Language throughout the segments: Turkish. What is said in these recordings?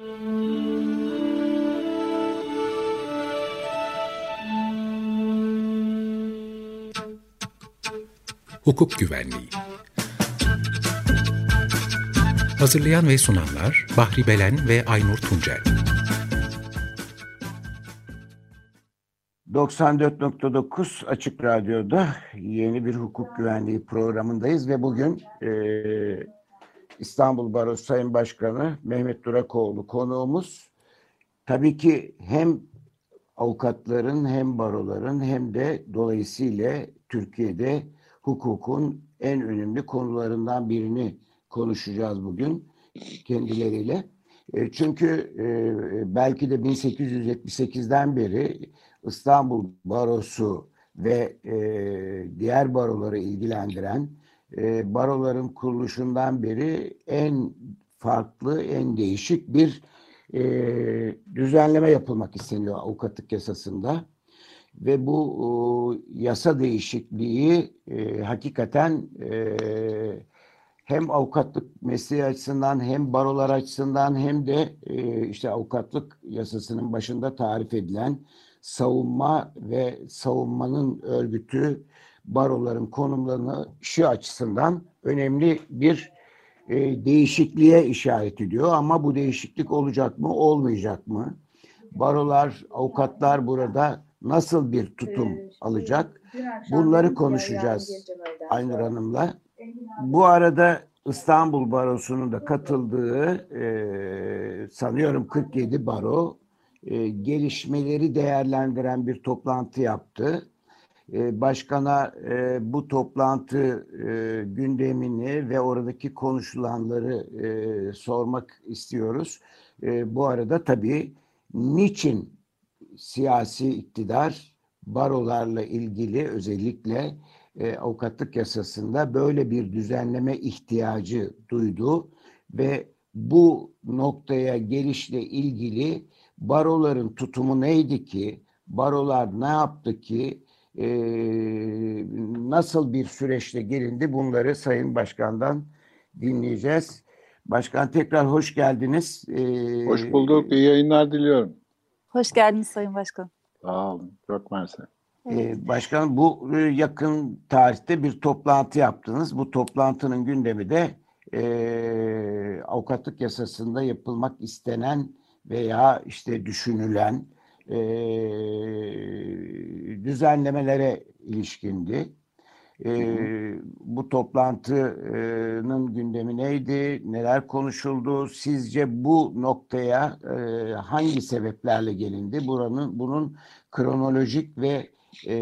Hukuk Güvenliği. Hazırlayan ve sunanlar Bahri Belen ve Aynur Tuncel. 94.9 Açık Radyo'da yeni bir hukuk güvenliği programındayız ve bugün e, İstanbul Barosu Sayın Başkanı Mehmet Durakoğlu konuğumuz. Tabii ki hem avukatların hem baroların hem de dolayısıyla Türkiye'de hukukun en önemli konularından birini konuşacağız bugün kendileriyle. E, çünkü e, belki de 1878'den beri İstanbul Barosu ve e, diğer baroları ilgilendiren baroların kuruluşundan beri en farklı, en değişik bir düzenleme yapılmak isteniyor avukatlık yasasında. Ve bu yasa değişikliği e, hakikaten e, hem avukatlık mesleği açısından hem barolar açısından hem de e, işte avukatlık yasasının başında tarif edilen savunma ve savunmanın örgütü baroların konumlarını şu açısından önemli bir e, değişikliğe işaret ediyor. Ama bu değişiklik olacak mı, olmayacak mı? Barolar, avukatlar burada nasıl bir tutum alacak? Bunları konuşacağız Aynur Hanım'la. Bu arada İstanbul Barosu'nun da katıldığı e, sanıyorum 47 baro e, gelişmeleri değerlendiren bir toplantı yaptı. E, başkana e, bu toplantı e, gündemini ve oradaki konuşulanları e, sormak istiyoruz. E, bu arada tabii niçin siyasi iktidar barolarla ilgili özellikle avukatlık yasasında böyle bir düzenleme ihtiyacı duydu ve bu noktaya gelişle ilgili baroların tutumu neydi ki, barolar ne yaptı ki, e, nasıl bir süreçle gelindi bunları Sayın Başkan'dan dinleyeceğiz. Başkan tekrar hoş geldiniz. Ee, hoş bulduk. İyi yayınlar diliyorum. Hoş geldiniz Sayın Başkan. Sağ olun. Çok mersi. Evet. Ee, başkan bu e, yakın tarihte bir toplantı yaptınız. Bu toplantının gündemi de e, avukatlık yasasında yapılmak istenen veya işte düşünülen e, düzenlemelere ilişkindi. E, bu toplantının gündemi neydi? Neler konuşuldu? Sizce bu noktaya e, hangi sebeplerle gelindi? Buranın bunun kronolojik ve e,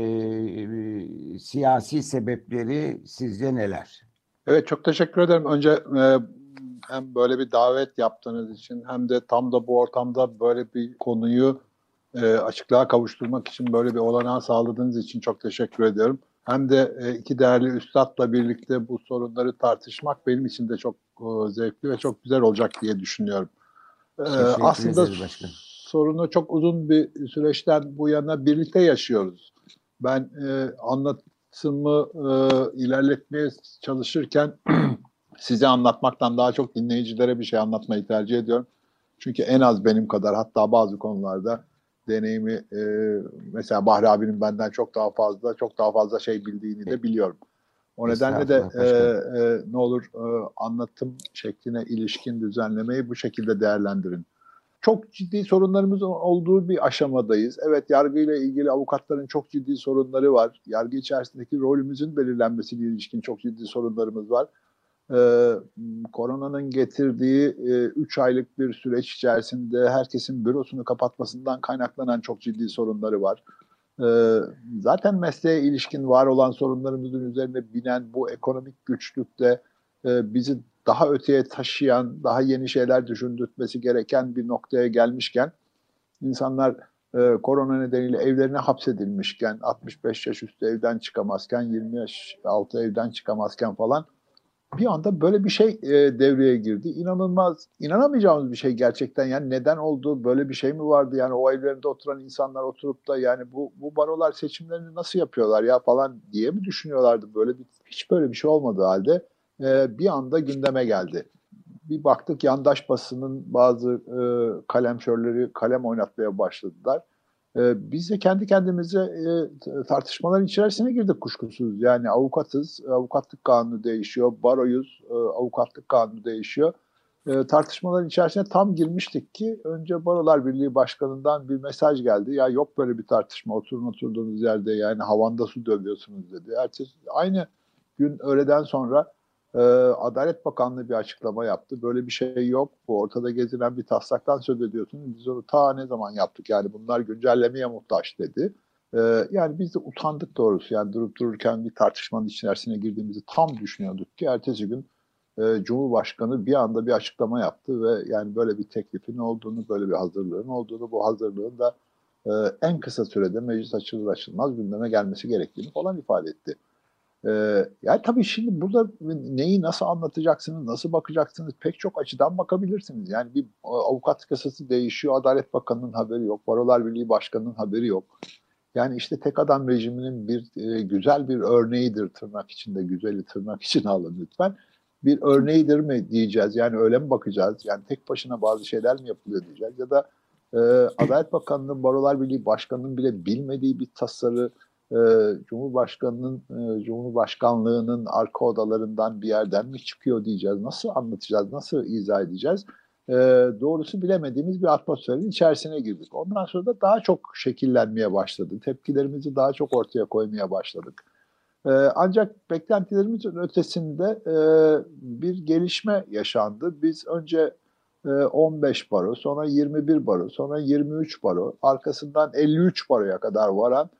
siyasi sebepleri sizce neler? Evet çok teşekkür ederim. Önce e, hem böyle bir davet yaptığınız için hem de tam da bu ortamda böyle bir konuyu e, açıklığa kavuşturmak için böyle bir olanağı sağladığınız için çok teşekkür ediyorum hem de e, iki değerli üstadla birlikte bu sorunları tartışmak benim için de çok e, zevkli ve çok güzel olacak diye düşünüyorum. E, aslında sorunu çok uzun bir süreçten bu yana birlikte yaşıyoruz. Ben anlatımı ilerletmeye çalışırken size anlatmaktan daha çok dinleyicilere bir şey anlatmayı tercih ediyorum. Çünkü en az benim kadar hatta bazı konularda deneyimi e, mesela Bahri abinin benden çok daha fazla çok daha fazla şey bildiğini de biliyorum. O nedenle de e, e, ne olur e, anlatım şekline ilişkin düzenlemeyi bu şekilde değerlendirin. Çok ciddi sorunlarımız olduğu bir aşamadayız. Evet yargıyla ilgili avukatların çok ciddi sorunları var. Yargı içerisindeki rolümüzün belirlenmesiyle ilişkin çok ciddi sorunlarımız var e, koronanın getirdiği 3 e, aylık bir süreç içerisinde herkesin bürosunu kapatmasından kaynaklanan çok ciddi sorunları var. E, zaten mesleğe ilişkin var olan sorunlarımızın üzerine binen bu ekonomik güçlükte e, bizi daha öteye taşıyan, daha yeni şeyler düşündürtmesi gereken bir noktaya gelmişken insanlar e, korona nedeniyle evlerine hapsedilmişken, 65 yaş üstü evden çıkamazken, 20 yaş altı evden çıkamazken falan bir anda böyle bir şey e, devreye girdi. İnanılmaz, inanamayacağımız bir şey gerçekten. Yani neden oldu, böyle bir şey mi vardı? Yani o evlerinde oturan insanlar oturup da yani bu, bu barolar seçimlerini nasıl yapıyorlar ya falan diye mi düşünüyorlardı? Böyle bir, hiç böyle bir şey olmadığı halde e, bir anda gündeme geldi. bir baktık yandaş basının bazı e, kalemşörleri kalem oynatmaya başladılar. E, biz de kendi kendimize e, tartışmaların içerisine girdik kuşkusuz. Yani avukatız, avukatlık kanunu değişiyor, baroyuz, e, avukatlık kanunu değişiyor. E, tartışmaların içerisine tam girmiştik ki önce Barolar Birliği Başkanı'ndan bir mesaj geldi. Ya yok böyle bir tartışma, oturun oturduğunuz yerde yani havanda su dövüyorsunuz dedi. Ertesi, aynı gün öğleden sonra e, Adalet Bakanlığı bir açıklama yaptı. Böyle bir şey yok. Bu ortada gezilen bir taslaktan söz ediyorsunuz. Biz onu ta ne zaman yaptık? Yani bunlar güncellemeye muhtaç dedi. E, yani biz de utandık doğrusu. Yani durup dururken bir tartışmanın içerisine girdiğimizi tam düşünüyorduk ki ertesi gün e, Cumhurbaşkanı bir anda bir açıklama yaptı ve yani böyle bir teklifin olduğunu, böyle bir hazırlığın olduğunu, bu hazırlığın da e, en kısa sürede meclis açılır açılmaz gündeme gelmesi gerektiğini falan ifade etti. Ee, yani tabii şimdi burada neyi nasıl anlatacaksınız, nasıl bakacaksınız pek çok açıdan bakabilirsiniz. Yani bir avukat yasası değişiyor, Adalet Bakanı'nın haberi yok, Barolar Birliği Başkanı'nın haberi yok. Yani işte tek adam rejiminin bir e, güzel bir örneğidir tırnak içinde, güzeli tırnak içine alın lütfen. Bir örneğidir mi diyeceğiz, yani öyle mi bakacağız? Yani tek başına bazı şeyler mi yapılıyor diyeceğiz ya da e, Adalet Bakanı'nın, Barolar Birliği Başkanı'nın bile bilmediği bir tasarı, e, Cumhurbaşkanının e, Cumhurbaşkanlığının arka odalarından bir yerden mi çıkıyor diyeceğiz. Nasıl anlatacağız? Nasıl izah edeceğiz? E, doğrusu bilemediğimiz bir atmosferin içerisine girdik. Ondan sonra da daha çok şekillenmeye başladı. Tepkilerimizi daha çok ortaya koymaya başladık. E, ancak beklentilerimizin ötesinde e, bir gelişme yaşandı. Biz önce 15 baro, sonra 21 baro, sonra 23 baro, arkasından 53 baroya kadar varan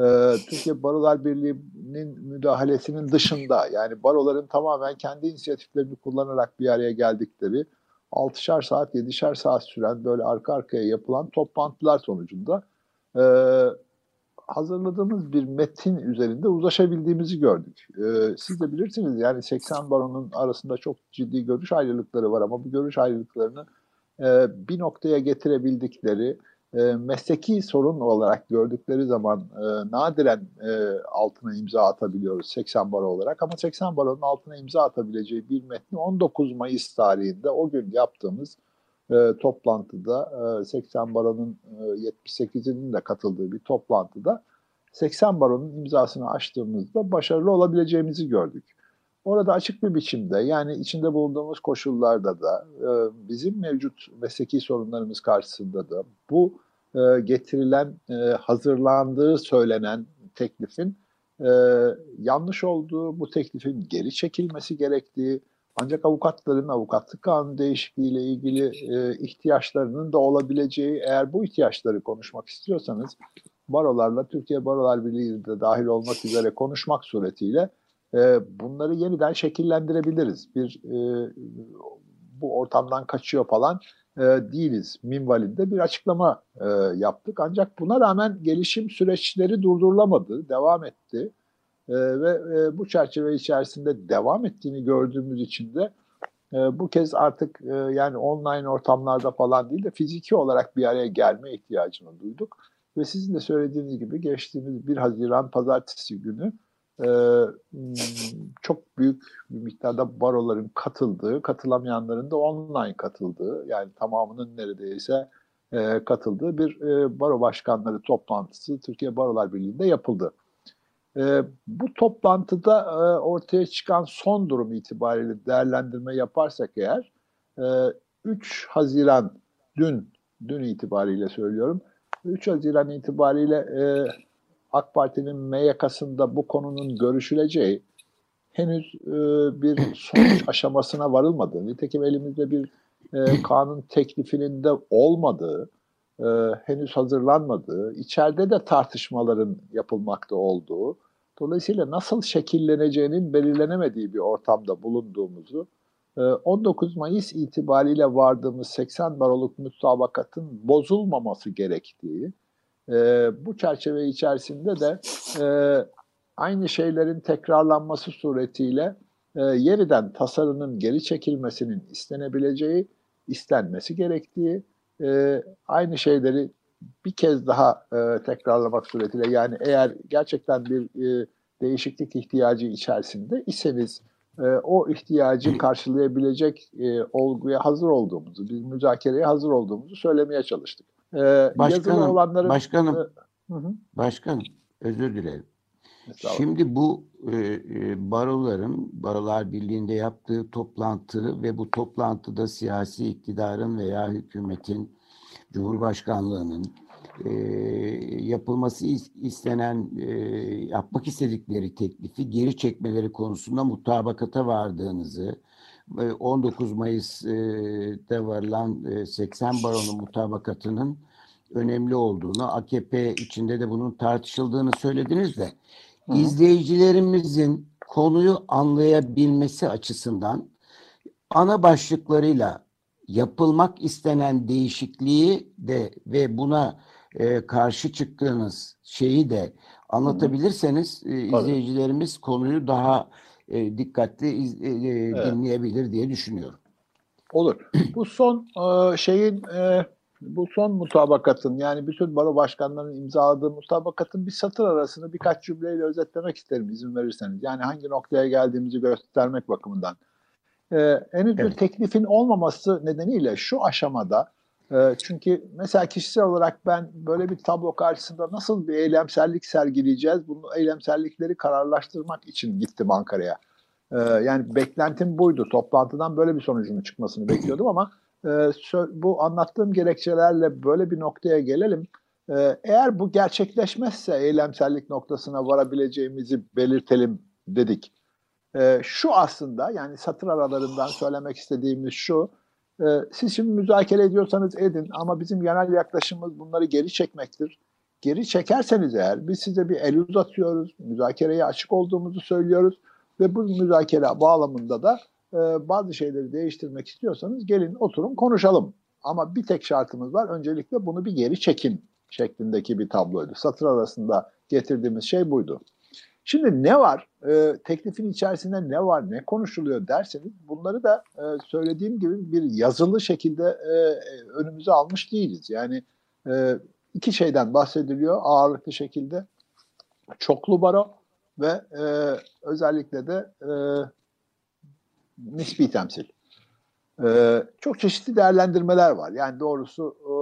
e, Türkiye Barolar Birliği'nin müdahalesinin dışında yani baroların tamamen kendi inisiyatiflerini kullanarak bir araya geldikleri 6'şar saat, 7'şer saat süren böyle arka arkaya yapılan toplantılar sonucunda e, hazırladığımız bir metin üzerinde uzlaşabildiğimizi gördük. E, siz de bilirsiniz yani 80 baronun arasında çok ciddi görüş ayrılıkları var ama bu görüş ayrılıklarını e, bir noktaya getirebildikleri, e, mesleki sorun olarak gördükleri zaman e, nadiren e, altına imza atabiliyoruz 80 baro olarak ama 80 baronun altına imza atabileceği bir metni 19 Mayıs tarihinde o gün yaptığımız e, toplantıda e, 80 baronun e, 78'inin de katıldığı bir toplantıda 80 baronun imzasını açtığımızda başarılı olabileceğimizi gördük. Orada açık bir biçimde yani içinde bulunduğumuz koşullarda da e, bizim mevcut mesleki sorunlarımız karşısında da bu e, getirilen, e, hazırlandığı söylenen teklifin yanlış olduğu, bu teklifin geri çekilmesi gerektiği, ancak avukatların avukatlık kanunu değişikliğiyle ilgili ihtiyaçlarının da olabileceği, eğer bu ihtiyaçları konuşmak istiyorsanız barolarla Türkiye Barolar Birliği de dahil olmak üzere konuşmak suretiyle e, bunları yeniden şekillendirebiliriz. Bir e, bu ortamdan kaçıyor falan e, değiliz. Minvalinde bir açıklama e, yaptık. Ancak buna rağmen gelişim süreçleri durdurulamadı, devam etti. E, ve e, bu çerçeve içerisinde devam ettiğini gördüğümüz için de e, bu kez artık e, yani online ortamlarda falan değil de fiziki olarak bir araya gelme ihtiyacını duyduk. Ve sizin de söylediğiniz gibi geçtiğimiz 1 Haziran pazartesi günü e, çok büyük bir miktarda baroların katıldığı, katılamayanların da online katıldığı, yani tamamının neredeyse e, katıldığı bir e, baro başkanları toplantısı Türkiye Barolar Birliği'nde yapıldı. E, bu toplantıda ortaya çıkan son durum itibariyle değerlendirme yaparsak eğer, e, 3 Haziran dün, dün itibariyle söylüyorum, 3 Haziran itibariyle AK Parti'nin MYK'sında bu konunun görüşüleceği henüz e, bir sonuç aşamasına varılmadığı, nitekim elimizde bir e, kanun teklifinin de olmadığı, e, henüz hazırlanmadığı, içeride de tartışmaların yapılmakta olduğu, dolayısıyla nasıl şekilleneceğinin belirlenemediği bir ortamda bulunduğumuzu, e, 19 Mayıs itibariyle vardığımız 80 baroluk mütabakatın bozulmaması gerektiği, e, bu çerçeve içerisinde de e, aynı şeylerin tekrarlanması suretiyle e, yeniden tasarının geri çekilmesinin istenebileceği, istenmesi gerektiği, e, aynı şeyleri bir kez daha e, tekrarlamak suretiyle yani eğer gerçekten bir e, değişiklik ihtiyacı içerisinde iseniz e, o ihtiyacı karşılayabilecek e, olguya hazır olduğumuzu, bir müzakereye hazır olduğumuzu söylemeye çalıştık. E, başkanım, olanların, başkanım, e, hı. başkanım özür dilerim. Şimdi bu e, e, baroların, Barolar Birliği'nde yaptığı toplantı ve bu toplantıda siyasi iktidarın veya hükümetin, Cumhurbaşkanlığının e, yapılması istenen, e, yapmak istedikleri teklifi geri çekmeleri konusunda mutabakata vardığınızı, 19 Mayıs'ta varılan 80 baronun mutabakatının önemli olduğunu, AKP içinde de bunun tartışıldığını söylediniz de. Hı. izleyicilerimizin konuyu anlayabilmesi açısından ana başlıklarıyla yapılmak istenen değişikliği de ve buna e, karşı çıktığınız şeyi de anlatabilirseniz e, izleyicilerimiz konuyu daha e, dikkatli iz, e, e evet. dinleyebilir diye düşünüyorum. Olur. Bu son e, şeyin e, bu son mutabakatın yani bütün baro başkanlarının imzaladığı mutabakatın bir satır arasını birkaç cümleyle özetlemek isterim izin verirseniz. Yani hangi noktaya geldiğimizi göstermek bakımından. Ee, henüz evet. bir teklifin olmaması nedeniyle şu aşamada e, çünkü mesela kişisel olarak ben böyle bir tablo karşısında nasıl bir eylemsellik sergileyeceğiz bunu eylemsellikleri kararlaştırmak için gittim Ankara'ya. Ee, yani beklentim buydu. Toplantıdan böyle bir sonucun çıkmasını bekliyordum ama e, bu anlattığım gerekçelerle böyle bir noktaya gelelim. E, eğer bu gerçekleşmezse eylemsellik noktasına varabileceğimizi belirtelim dedik. Şu aslında yani satır aralarından söylemek istediğimiz şu. E, siz şimdi müzakere ediyorsanız edin ama bizim genel yaklaşımımız bunları geri çekmektir. Geri çekerseniz eğer biz size bir el uzatıyoruz, müzakereye açık olduğumuzu söylüyoruz ve bu müzakere bağlamında da e, bazı şeyleri değiştirmek istiyorsanız gelin oturun konuşalım. Ama bir tek şartımız var. Öncelikle bunu bir geri çekin şeklindeki bir tabloydu. Satır arasında getirdiğimiz şey buydu. Şimdi ne var? E, teklifin içerisinde ne var? Ne konuşuluyor derseniz bunları da e, söylediğim gibi bir yazılı şekilde e, önümüze almış değiliz. Yani e, iki şeyden bahsediliyor ağırlıklı şekilde. Çoklu baro ve e, özellikle de e, nispi temsil. Ee, çok çeşitli değerlendirmeler var. Yani doğrusu e, e,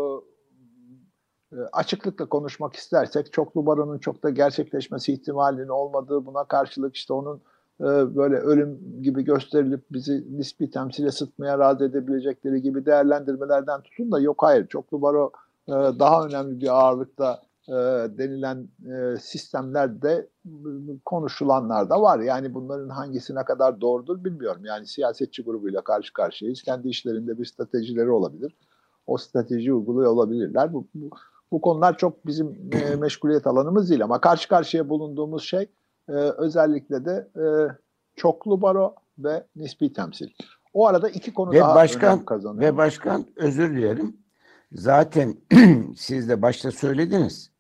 açıklıkla konuşmak istersek çoklu baronun çok da gerçekleşmesi ihtimalinin olmadığı buna karşılık işte onun e, böyle ölüm gibi gösterilip bizi nispi temsile sıtmaya razı edebilecekleri gibi değerlendirmelerden tutun da yok hayır çoklu baro e, daha önemli bir ağırlıkta e, denilen e, sistemlerde konuşulanlar da var. Yani bunların hangisi ne kadar doğrudur bilmiyorum. Yani siyasetçi grubuyla karşı karşıyayız. Kendi işlerinde bir stratejileri olabilir. O strateji uyguluyor olabilirler. Bu, bu, bu konular çok bizim e, meşguliyet alanımız değil ama karşı karşıya bulunduğumuz şey e, özellikle de e, çoklu baro ve nispi temsil. O arada iki konu ve daha başkan, önem kazanıyor. Ve başkan özür dilerim. Zaten siz de başta söylediniz.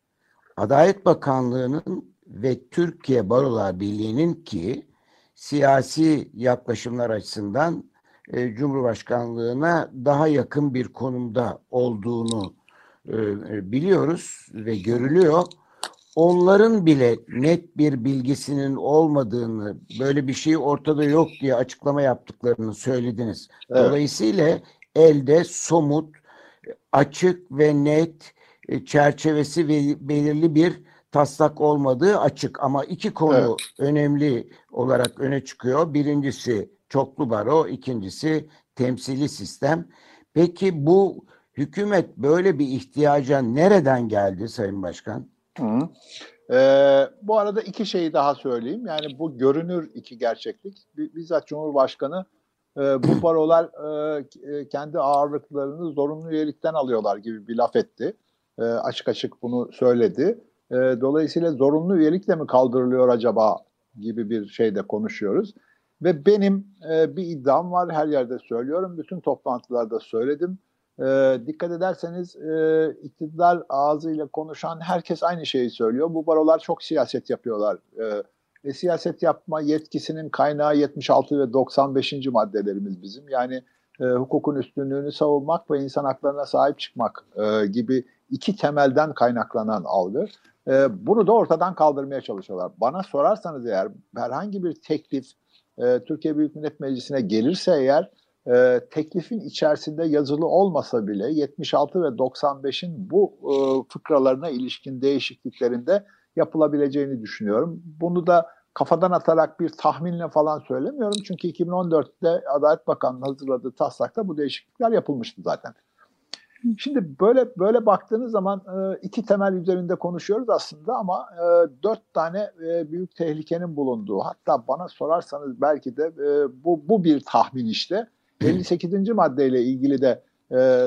Adalet Bakanlığı'nın ve Türkiye Barolar Birliği'nin ki siyasi yaklaşımlar açısından e, Cumhurbaşkanlığına daha yakın bir konumda olduğunu biliyoruz ve görülüyor. Onların bile net bir bilgisinin olmadığını, böyle bir şey ortada yok diye açıklama yaptıklarını söylediniz. Evet. Dolayısıyla elde somut, açık ve net e, çerçevesi ve belirli bir taslak olmadığı açık ama iki konu evet. önemli olarak öne çıkıyor. Birincisi çoklu baro, ikincisi temsili sistem. Peki bu hükümet böyle bir ihtiyaca nereden geldi Sayın Başkan? Hı. Ee, bu arada iki şeyi daha söyleyeyim. Yani bu görünür iki gerçeklik. Bizzat Cumhurbaşkanı e, bu barolar e, e kendi ağırlıklarını zorunlu üyelikten alıyorlar gibi bir laf etti e, açık açık bunu söyledi. E, dolayısıyla zorunlu üyelikle mi kaldırılıyor acaba gibi bir şeyde konuşuyoruz. Ve benim e, bir iddiam var her yerde söylüyorum. Bütün toplantılarda söyledim. E, dikkat ederseniz e, iktidar ağzıyla konuşan herkes aynı şeyi söylüyor. Bu barolar çok siyaset yapıyorlar. E, e, siyaset yapma yetkisinin kaynağı 76 ve 95. maddelerimiz bizim. Yani e, hukukun üstünlüğünü savunmak ve insan haklarına sahip çıkmak e, gibi iki temelden kaynaklanan algı. E, bunu da ortadan kaldırmaya çalışıyorlar. Bana sorarsanız eğer herhangi bir teklif e, Türkiye Büyük Millet Meclisi'ne gelirse eğer e, teklifin içerisinde yazılı olmasa bile 76 ve 95'in bu e, fıkralarına ilişkin değişikliklerinde yapılabileceğini düşünüyorum. Bunu da kafadan atarak bir tahminle falan söylemiyorum. Çünkü 2014'te Adalet Bakanlığı hazırladığı taslakta bu değişiklikler yapılmıştı zaten. Şimdi böyle böyle baktığınız zaman e, iki temel üzerinde konuşuyoruz aslında ama e, dört tane e, büyük tehlikenin bulunduğu hatta bana sorarsanız belki de bu, bu bir tahmin işte 58. maddeyle ilgili de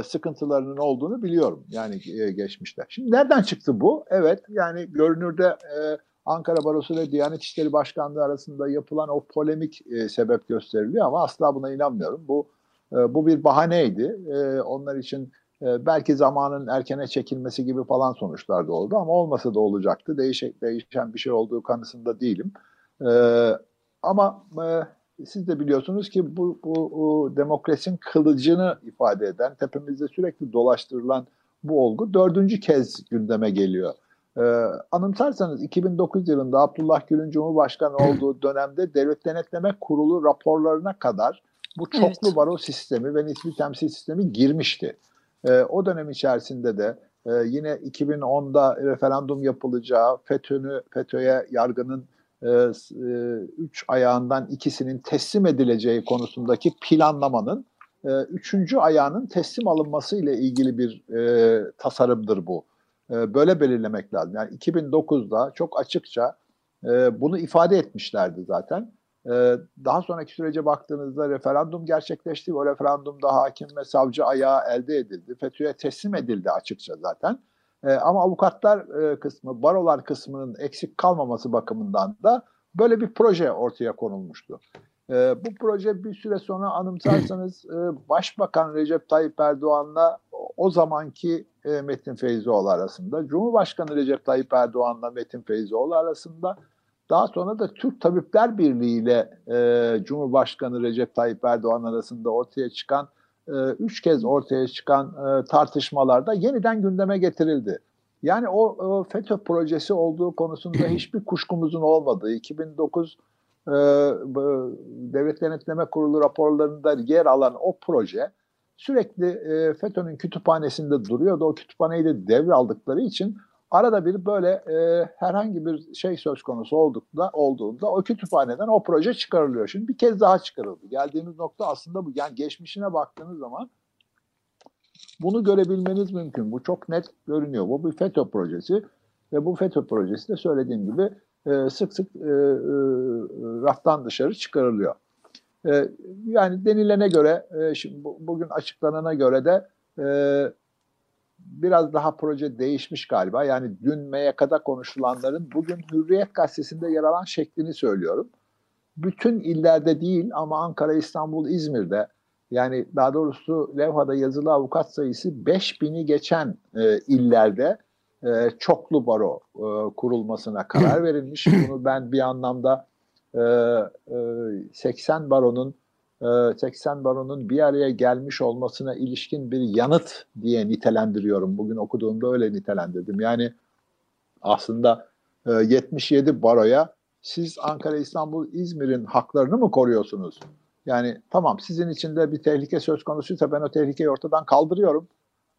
sıkıntılarının olduğunu biliyorum yani geçmişte. Şimdi nereden çıktı bu? Evet yani görünürde Ankara Barosu ve Diyanet İşleri Başkanlığı arasında yapılan o polemik sebep gösteriliyor ama asla buna inanmıyorum. Bu bu bir bahaneydi. Onlar için ee, belki zamanın erkene çekilmesi gibi falan sonuçlar da oldu ama olmasa da olacaktı. Değişik, değişen bir şey olduğu kanısında değilim. Ee, ama e, siz de biliyorsunuz ki bu, bu, bu demokrasinin kılıcını ifade eden, tepemizde sürekli dolaştırılan bu olgu dördüncü kez gündeme geliyor. Ee, anımsarsanız 2009 yılında Abdullah Gül'ün Cumhurbaşkanı olduğu dönemde Devlet Denetleme Kurulu raporlarına kadar bu çoklu evet. baro sistemi ve nispi temsil sistemi girmişti. E, o dönem içerisinde de e, yine 2010'da referandum yapılacağı, FETÖ'nü FETÖ'ye yargının üç ayağından ikisinin teslim edileceği konusundaki planlamanın e, üçüncü ayağının teslim alınması ile ilgili bir e, tasarımdır bu. E, böyle belirlemek lazım. Yani 2009'da çok açıkça e, bunu ifade etmişlerdi zaten. Daha sonraki sürece baktığınızda referandum gerçekleşti. O referandumda hakim ve savcı ayağı elde edildi. FETÖ'ye teslim edildi açıkça zaten. Ee, ama avukatlar e, kısmı, barolar kısmının eksik kalmaması bakımından da böyle bir proje ortaya konulmuştu. Ee, bu proje bir süre sonra anımsarsanız e, Başbakan Recep Tayyip Erdoğan'la o zamanki e, Metin Feyzoğlu arasında, Cumhurbaşkanı Recep Tayyip Erdoğan'la Metin Feyzoğlu arasında daha sonra da Türk Tabipler Birliği ile e, Cumhurbaşkanı Recep Tayyip Erdoğan arasında ortaya çıkan, e, üç kez ortaya çıkan e, tartışmalarda yeniden gündeme getirildi. Yani o e, FETÖ projesi olduğu konusunda hiçbir kuşkumuzun olmadığı, 2009 e, Devlet Denetleme Kurulu raporlarında yer alan o proje sürekli e, FETÖ'nün kütüphanesinde duruyordu. O kütüphaneyi de devraldıkları için arada bir böyle e, herhangi bir şey söz konusu oldukta, olduğunda o kütüphaneden o proje çıkarılıyor. Şimdi bir kez daha çıkarıldı. Geldiğimiz nokta aslında bu. Yani geçmişine baktığınız zaman bunu görebilmeniz mümkün. Bu çok net görünüyor. Bu bir FETÖ projesi ve bu FETÖ projesi de söylediğim gibi e, sık sık e, e, raftan dışarı çıkarılıyor. E, yani denilene göre, e, şimdi bu, bugün açıklanana göre de e, biraz daha proje değişmiş galiba. Yani dün MYK'da konuşulanların bugün Hürriyet Gazetesi'nde yer alan şeklini söylüyorum. Bütün illerde değil ama Ankara, İstanbul, İzmir'de yani daha doğrusu levhada yazılı avukat sayısı 5000'i geçen e, illerde e, çoklu baro e, kurulmasına karar verilmiş. Bunu ben bir anlamda e, e, 80 baronun 80 e, baronun bir araya gelmiş olmasına ilişkin bir yanıt diye nitelendiriyorum. Bugün okuduğumda öyle nitelendirdim. Yani aslında 77 e, baroya siz Ankara, İstanbul, İzmir'in haklarını mı koruyorsunuz? Yani tamam sizin içinde bir tehlike söz konusuysa ben o tehlikeyi ortadan kaldırıyorum.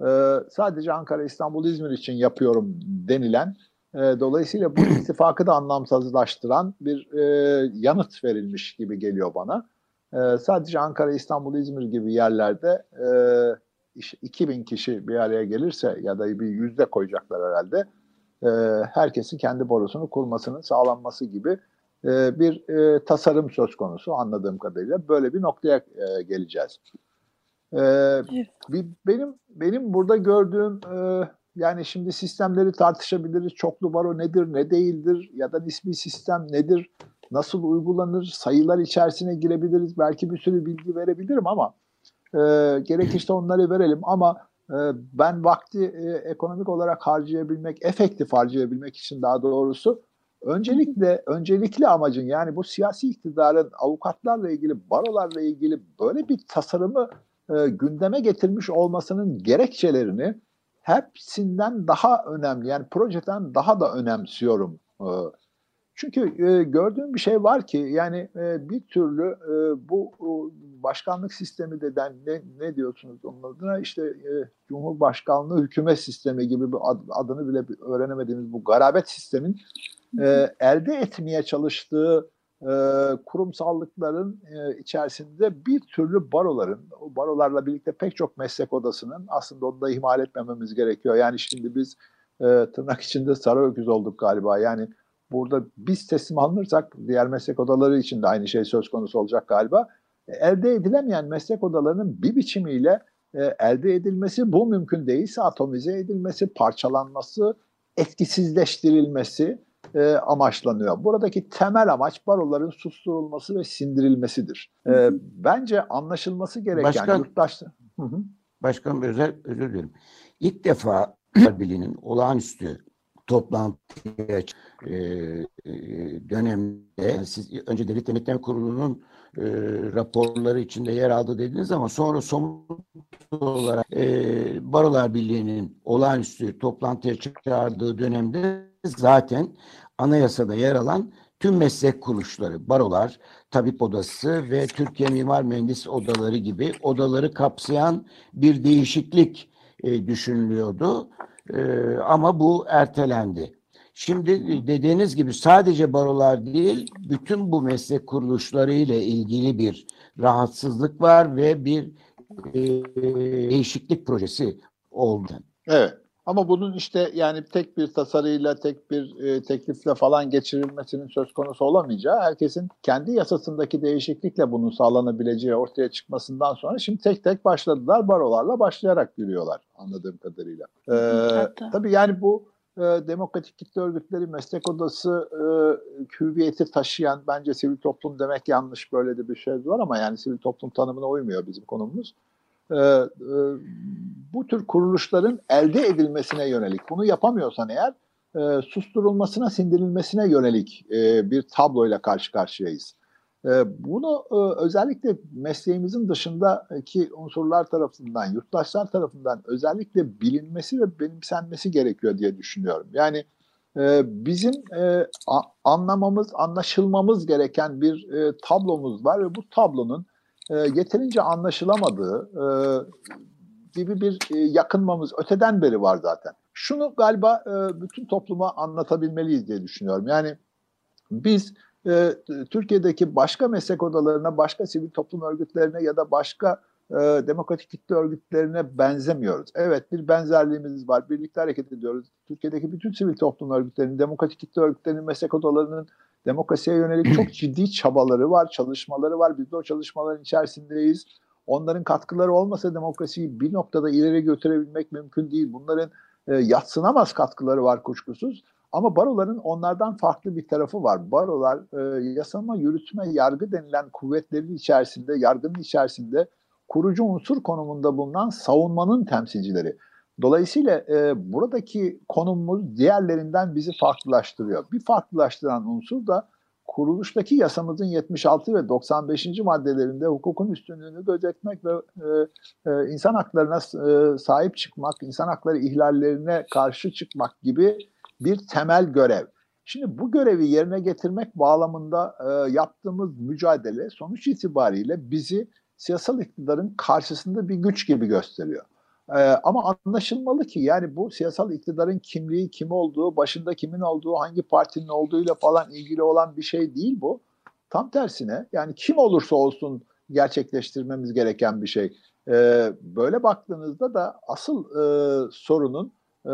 Ee, sadece Ankara, İstanbul, İzmir için yapıyorum denilen e, dolayısıyla bu ittifakı da anlamsızlaştıran bir e, yanıt verilmiş gibi geliyor bana. E, sadece Ankara, İstanbul, İzmir gibi yerlerde e, işte 2000 kişi bir araya gelirse ya da bir yüzde koyacaklar herhalde e, herkesin kendi borusunu kurmasının sağlanması gibi e, bir e, tasarım söz konusu anladığım kadarıyla böyle bir noktaya e, geleceğiz. E, bir, benim benim burada gördüğüm e, yani şimdi sistemleri tartışabiliriz. Çoklu baro nedir, ne değildir ya da nispi sistem nedir? Nasıl uygulanır, sayılar içerisine girebiliriz. Belki bir sürü bilgi verebilirim ama e, gerekirse onları verelim. Ama e, ben vakti e, ekonomik olarak harcayabilmek, efektif harcayabilmek için daha doğrusu öncelikle öncelikli amacın yani bu siyasi iktidarın avukatlarla ilgili, barolarla ilgili böyle bir tasarımı e, gündeme getirmiş olmasının gerekçelerini hepsinden daha önemli yani projeden daha da önemsiyorum. E, Çünkü e, gördüğüm bir şey var ki yani e, bir türlü e, bu e, başkanlık sistemi deden ne, ne diyorsunuz onun adına işte e, Cumhurbaşkanlığı hükümet sistemi gibi bir ad, adını bile öğrenemediğimiz bu garabet sistemin e, elde etmeye çalıştığı e, kurumsallıkların e, içerisinde bir türlü baroların, o barolarla birlikte pek çok meslek odasının aslında onu da ihmal etmememiz gerekiyor. Yani şimdi biz e, tırnak içinde sarı öküz olduk galiba. Yani burada biz teslim alınırsak diğer meslek odaları için de aynı şey söz konusu olacak galiba. E, elde edilemeyen meslek odalarının bir biçimiyle e, elde edilmesi bu mümkün değilse atomize edilmesi, parçalanması, etkisizleştirilmesi e, amaçlanıyor. Buradaki temel amaç baroların susturulması ve sindirilmesidir. E, bence anlaşılması gereken Başkan, yurttaşlar... Hı hı. Başkan özel özür dilerim. İlk defa Birliği'nin olağanüstü toplantıya e, e, dönemde siz önce Devlet Denetleme Kurulu'nun e, raporları içinde yer aldı dediniz ama sonra somut olarak e, Barolar Birliği'nin olağanüstü toplantıya çağırdığı dönemde zaten anayasada yer alan tüm meslek kuruluşları, barolar, tabip odası ve Türkiye Mimar Mühendis Odaları gibi odaları kapsayan bir değişiklik e, düşünülüyordu. E, ama bu ertelendi. Şimdi dediğiniz gibi sadece barolar değil, bütün bu meslek kuruluşları ile ilgili bir rahatsızlık var ve bir e, değişiklik projesi oldu. Evet. Ama bunun işte yani tek bir tasarıyla, tek bir e, teklifle falan geçirilmesinin söz konusu olamayacağı, herkesin kendi yasasındaki değişiklikle bunun sağlanabileceği ortaya çıkmasından sonra şimdi tek tek başladılar, barolarla başlayarak yürüyorlar anladığım kadarıyla. Ee, tabii yani bu e, demokratik kitle örgütleri meslek odası e, hüviyeti taşıyan bence sivil toplum demek yanlış böyle de bir şey var ama yani sivil toplum tanımına uymuyor bizim konumuz. E, e, bu tür kuruluşların elde edilmesine yönelik bunu yapamıyorsan eğer e, susturulmasına sindirilmesine yönelik e, bir tabloyla karşı karşıyayız. E, bunu e, özellikle mesleğimizin dışındaki unsurlar tarafından, yurttaşlar tarafından özellikle bilinmesi ve benimsenmesi gerekiyor diye düşünüyorum. Yani e, bizim e, a, anlamamız, anlaşılmamız gereken bir e, tablomuz var ve bu tablonun e, yeterince anlaşılamadığı e, gibi bir e, yakınmamız öteden beri var zaten. Şunu galiba e, bütün topluma anlatabilmeliyiz diye düşünüyorum. Yani biz e, Türkiye'deki başka meslek odalarına, başka sivil toplum örgütlerine ya da başka e, demokratik kitle örgütlerine benzemiyoruz. Evet bir benzerliğimiz var, birlikte hareket ediyoruz. Türkiye'deki bütün sivil toplum örgütlerinin, demokratik kitle örgütlerinin, meslek odalarının demokrasiye yönelik çok ciddi çabaları var, çalışmaları var. Biz de o çalışmaların içerisindeyiz. Onların katkıları olmasa demokrasiyi bir noktada ileri götürebilmek mümkün değil. Bunların e, yatsınamaz katkıları var kuşkusuz. Ama baroların onlardan farklı bir tarafı var. Barolar e, yasama, yürütme, yargı denilen kuvvetlerin içerisinde, yargının içerisinde kurucu unsur konumunda bulunan savunmanın temsilcileri. Dolayısıyla e, buradaki konumumuz diğerlerinden bizi farklılaştırıyor. Bir farklılaştıran unsur da kuruluştaki yasamızın 76 ve 95. maddelerinde hukukun üstünlüğünü gözetmek ve e, e, insan haklarına e, sahip çıkmak, insan hakları ihlallerine karşı çıkmak gibi bir temel görev. Şimdi bu görevi yerine getirmek bağlamında e, yaptığımız mücadele sonuç itibariyle bizi siyasal iktidarın karşısında bir güç gibi gösteriyor. Ee, ama anlaşılmalı ki yani bu siyasal iktidarın kimliği, kim olduğu, başında kimin olduğu, hangi partinin olduğuyla falan ilgili olan bir şey değil bu. Tam tersine yani kim olursa olsun gerçekleştirmemiz gereken bir şey. Ee, böyle baktığınızda da asıl e, sorunun e,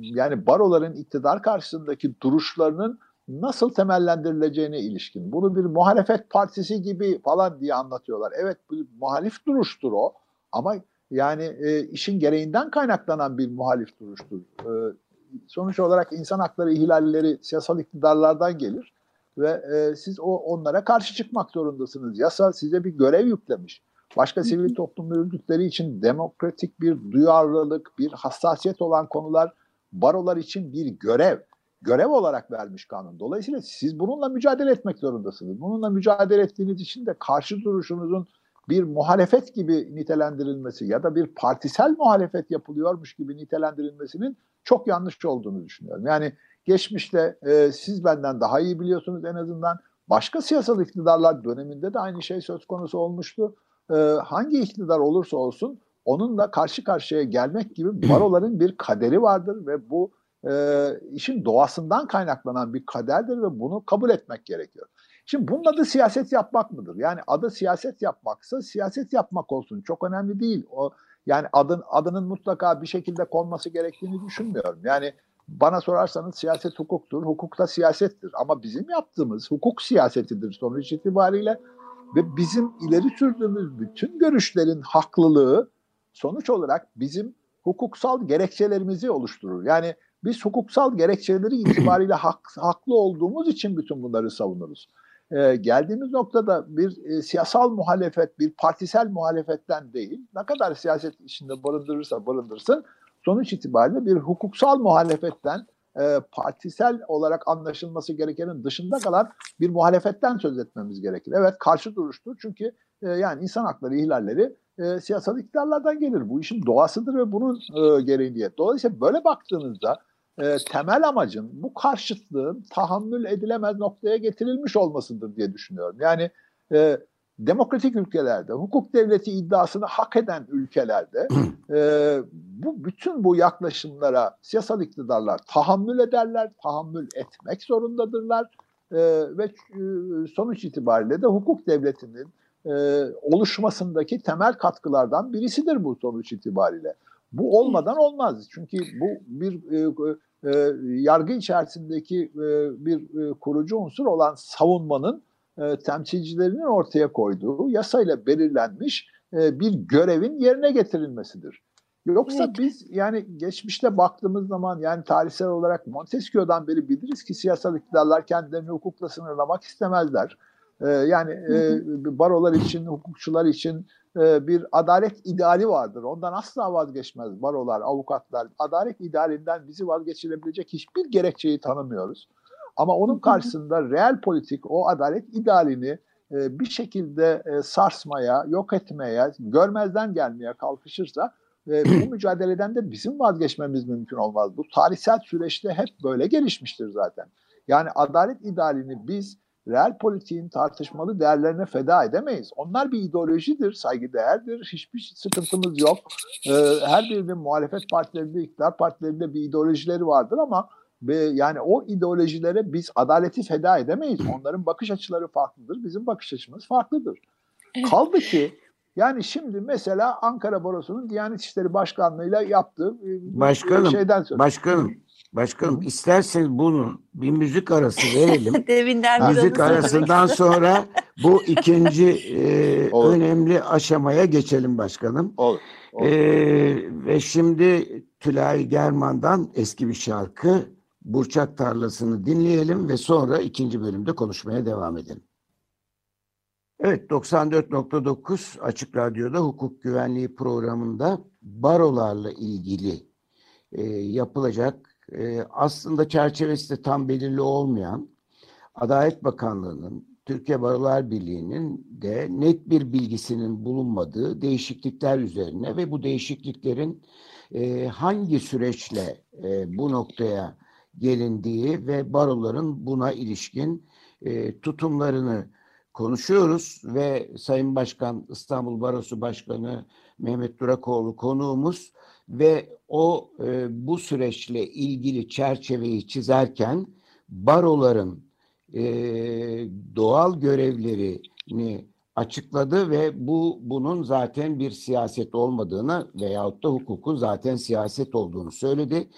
yani baroların iktidar karşısındaki duruşlarının nasıl temellendirileceğine ilişkin. Bunu bir muhalefet partisi gibi falan diye anlatıyorlar. Evet bu muhalif duruştur o ama yani e, işin gereğinden kaynaklanan bir muhalif duruştur. E, sonuç olarak insan hakları ihlalleri siyasal iktidarlardan gelir ve e, siz o onlara karşı çıkmak zorundasınız. Yasa size bir görev yüklemiş. Başka sivil toplum örgütleri için demokratik bir duyarlılık, bir hassasiyet olan konular barolar için bir görev. Görev olarak vermiş kanun. Dolayısıyla siz bununla mücadele etmek zorundasınız. Bununla mücadele ettiğiniz için de karşı duruşunuzun bir muhalefet gibi nitelendirilmesi ya da bir partisel muhalefet yapılıyormuş gibi nitelendirilmesinin çok yanlış olduğunu düşünüyorum. Yani geçmişte e, siz benden daha iyi biliyorsunuz en azından. Başka siyasal iktidarlar döneminde de aynı şey söz konusu olmuştu. E, hangi iktidar olursa olsun onunla karşı karşıya gelmek gibi baroların bir kaderi vardır ve bu e, işin doğasından kaynaklanan bir kaderdir ve bunu kabul etmek gerekiyor. Şimdi bunun adı siyaset yapmak mıdır? Yani adı siyaset yapmaksa siyaset yapmak olsun. Çok önemli değil. O yani adın adının mutlaka bir şekilde konması gerektiğini düşünmüyorum. Yani bana sorarsanız siyaset hukuktur, hukuk da siyasettir. Ama bizim yaptığımız hukuk siyasetidir sonuç itibariyle ve bizim ileri sürdüğümüz bütün görüşlerin haklılığı sonuç olarak bizim hukuksal gerekçelerimizi oluşturur. Yani biz hukuksal gerekçeleri itibariyle hak, haklı olduğumuz için bütün bunları savunuruz. Ee, geldiğimiz noktada bir e, siyasal muhalefet, bir partisel muhalefetten değil, ne kadar siyaset içinde barındırırsa barındırsın, sonuç itibariyle bir hukuksal muhalefetten, e, partisel olarak anlaşılması gerekenin dışında kalan bir muhalefetten söz etmemiz gerekir. Evet karşı duruştur çünkü e, yani insan hakları ihlalleri e, siyasal iktidarlardan gelir. Bu işin doğasıdır ve bunun e, gereği. Dolayısıyla böyle baktığınızda e, temel amacın bu karşıtlığın tahammül edilemez noktaya getirilmiş olmasıdır diye düşünüyorum. Yani e, demokratik ülkelerde, hukuk devleti iddiasını hak eden ülkelerde e, bu bütün bu yaklaşımlara siyasal iktidarlar tahammül ederler, tahammül etmek zorundadırlar e, ve e, sonuç itibariyle de hukuk devletinin e, oluşmasındaki temel katkılardan birisidir bu sonuç itibariyle. Bu olmadan olmaz. Çünkü bu bir e, e, yargı içerisindeki e, bir e, kurucu unsur olan savunmanın e, temsilcilerinin ortaya koyduğu yasayla belirlenmiş e, bir görevin yerine getirilmesidir. Yoksa evet. biz yani geçmişte baktığımız zaman yani tarihsel olarak Montesquieu'dan beri biliriz ki siyasal iktidarlar kendilerini hukukla sınırlamak istemezler. Ee, yani e, barolar için, hukukçular için e, bir adalet ideali vardır. Ondan asla vazgeçmez barolar, avukatlar. Adalet idealinden bizi vazgeçirebilecek hiçbir gerekçeyi tanımıyoruz. Ama onun karşısında reel politik o adalet idealini e, bir şekilde e, sarsmaya, yok etmeye, görmezden gelmeye kalkışırsa e, bu mücadeleden de bizim vazgeçmemiz mümkün olmaz. Bu tarihsel süreçte hep böyle gelişmiştir zaten. Yani adalet idealini biz reel politiğin tartışmalı değerlerine feda edemeyiz. Onlar bir ideolojidir, saygıdeğerdir. Hiçbir sıkıntımız yok. Ee, her birinin muhalefet partilerinde, iktidar partilerinde bir ideolojileri vardır ama ve yani o ideolojilere biz adaleti feda edemeyiz. Onların bakış açıları farklıdır, bizim bakış açımız farklıdır. Evet. Kaldı ki yani şimdi mesela Ankara Barosu'nun Diyanet İşleri Başkanlığı'yla yaptığı e, başkanım, şeyden sonra. Başkanım, başkanım isterseniz bunu bir müzik arası verelim. Devinden müzik arasından sonra bu ikinci e, önemli aşamaya geçelim başkanım. Olur. olur. E, ve şimdi Tülay German'dan eski bir şarkı Burçak Tarlası'nı dinleyelim ve sonra ikinci bölümde konuşmaya devam edelim. Evet 94.9 Açık Radyo'da hukuk güvenliği programında barolarla ilgili e, yapılacak e, aslında çerçevesi de tam belirli olmayan Adalet Bakanlığı'nın Türkiye Barolar Birliği'nin de net bir bilgisinin bulunmadığı değişiklikler üzerine ve bu değişikliklerin e, hangi süreçle e, bu noktaya gelindiği ve baroların buna ilişkin e, tutumlarını konuşuyoruz ve Sayın Başkan İstanbul Barosu Başkanı Mehmet Durakoğlu konuğumuz ve o e, bu süreçle ilgili çerçeveyi çizerken baroların e, doğal görevlerini açıkladı ve bu bunun zaten bir siyaset olmadığını veyahut da hukukun zaten siyaset olduğunu söyledi.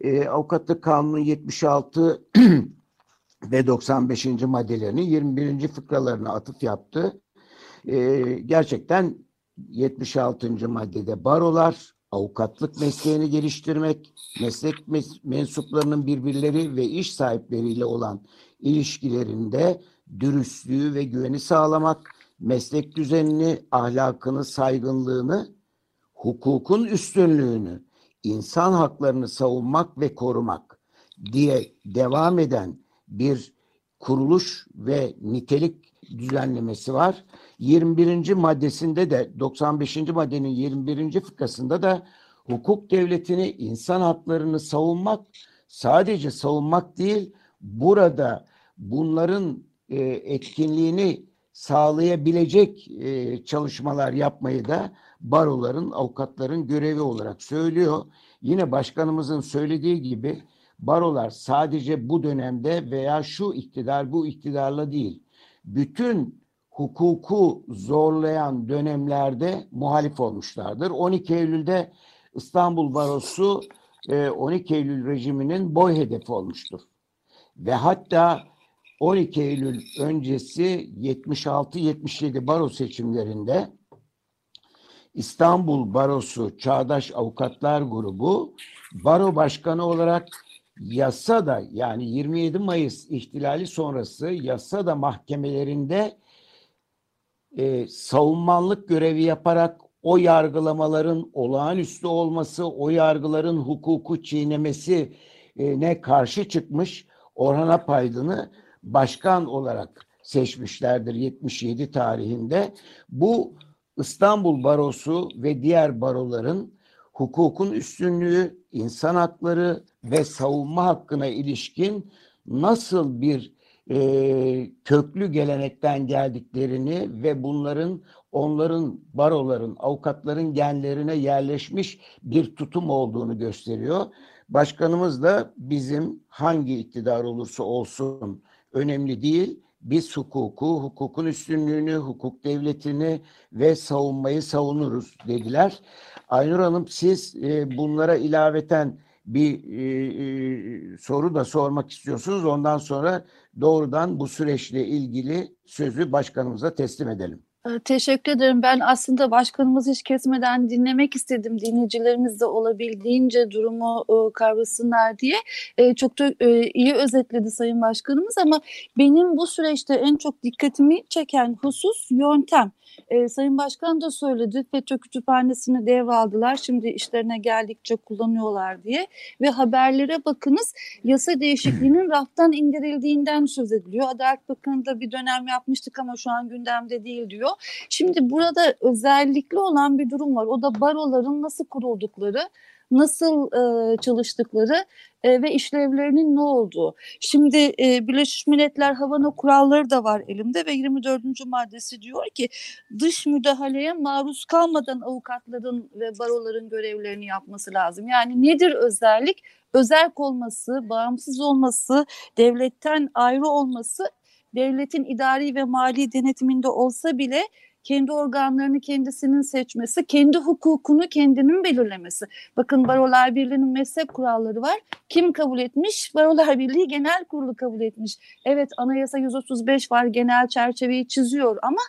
E, Avukatlık Kanunu 76 ve 95. maddelerinin 21. fıkralarına atıf yaptı. E, gerçekten 76. maddede barolar avukatlık mesleğini geliştirmek, meslek mensuplarının birbirleri ve iş sahipleriyle olan ilişkilerinde dürüstlüğü ve güveni sağlamak, meslek düzenini, ahlakını, saygınlığını, hukukun üstünlüğünü, insan haklarını savunmak ve korumak diye devam eden bir kuruluş ve nitelik düzenlemesi var. 21. maddesinde de 95. maddenin 21. fıkrasında da hukuk devletini, insan haklarını savunmak sadece savunmak değil, burada bunların e, etkinliğini sağlayabilecek e, çalışmalar yapmayı da baroların, avukatların görevi olarak söylüyor. Yine başkanımızın söylediği gibi barolar sadece bu dönemde veya şu iktidar bu iktidarla değil, bütün hukuku zorlayan dönemlerde muhalif olmuşlardır. 12 Eylül'de İstanbul Barosu 12 Eylül rejiminin boy hedefi olmuştur. Ve hatta 12 Eylül öncesi 76-77 baro seçimlerinde İstanbul Barosu Çağdaş Avukatlar Grubu baro başkanı olarak yasada yani 27 Mayıs ihtilali sonrası yasada mahkemelerinde e, savunmanlık görevi yaparak o yargılamaların olağanüstü olması, o yargıların hukuku çiğnemesi e, ne karşı çıkmış Orhan Apaydın'ı başkan olarak seçmişlerdir 77 tarihinde. Bu İstanbul Barosu ve diğer baroların hukukun üstünlüğü, insan hakları ve savunma hakkına ilişkin nasıl bir e, köklü gelenekten geldiklerini ve bunların onların baroların, avukatların genlerine yerleşmiş bir tutum olduğunu gösteriyor. Başkanımız da bizim hangi iktidar olursa olsun önemli değil. Biz hukuku, hukukun üstünlüğünü, hukuk devletini ve savunmayı savunuruz dediler. Aynur Hanım siz e, bunlara ilaveten bir e, e, soru da sormak istiyorsunuz. Ondan sonra doğrudan bu süreçle ilgili sözü başkanımıza teslim edelim. Ee, teşekkür ederim. Ben aslında başkanımızı hiç kesmeden dinlemek istedim. Dinleyicilerimiz de olabildiğince durumu e, kavrasınlar diye. E, çok da e, iyi özetledi Sayın Başkanımız ama benim bu süreçte en çok dikkatimi çeken husus yöntem. E, Sayın Başkan da söyledi FETÖ kütüphanesini devraldılar. Şimdi işlerine geldikçe kullanıyorlar diye. Ve haberlere bakınız yasa değişikliğinin raftan indirildiğinden söz ediliyor. Adalet Bakanı bir dönem yapmıştık ama şu an gündemde değil diyor. Şimdi burada özellikle olan bir durum var. O da baroların nasıl kuruldukları nasıl e, çalıştıkları e, ve işlevlerinin ne olduğu. Şimdi e, Birleşmiş Milletler Havana kuralları da var elimde ve 24. maddesi diyor ki dış müdahaleye maruz kalmadan avukatların ve baroların görevlerini yapması lazım. Yani nedir özellik? Özerk olması, bağımsız olması, devletten ayrı olması devletin idari ve mali denetiminde olsa bile kendi organlarını kendisinin seçmesi, kendi hukukunu kendinin belirlemesi. Bakın Barolar Birliği'nin mezhep kuralları var. Kim kabul etmiş? Barolar Birliği Genel Kurulu kabul etmiş. Evet Anayasa 135 var genel çerçeveyi çiziyor ama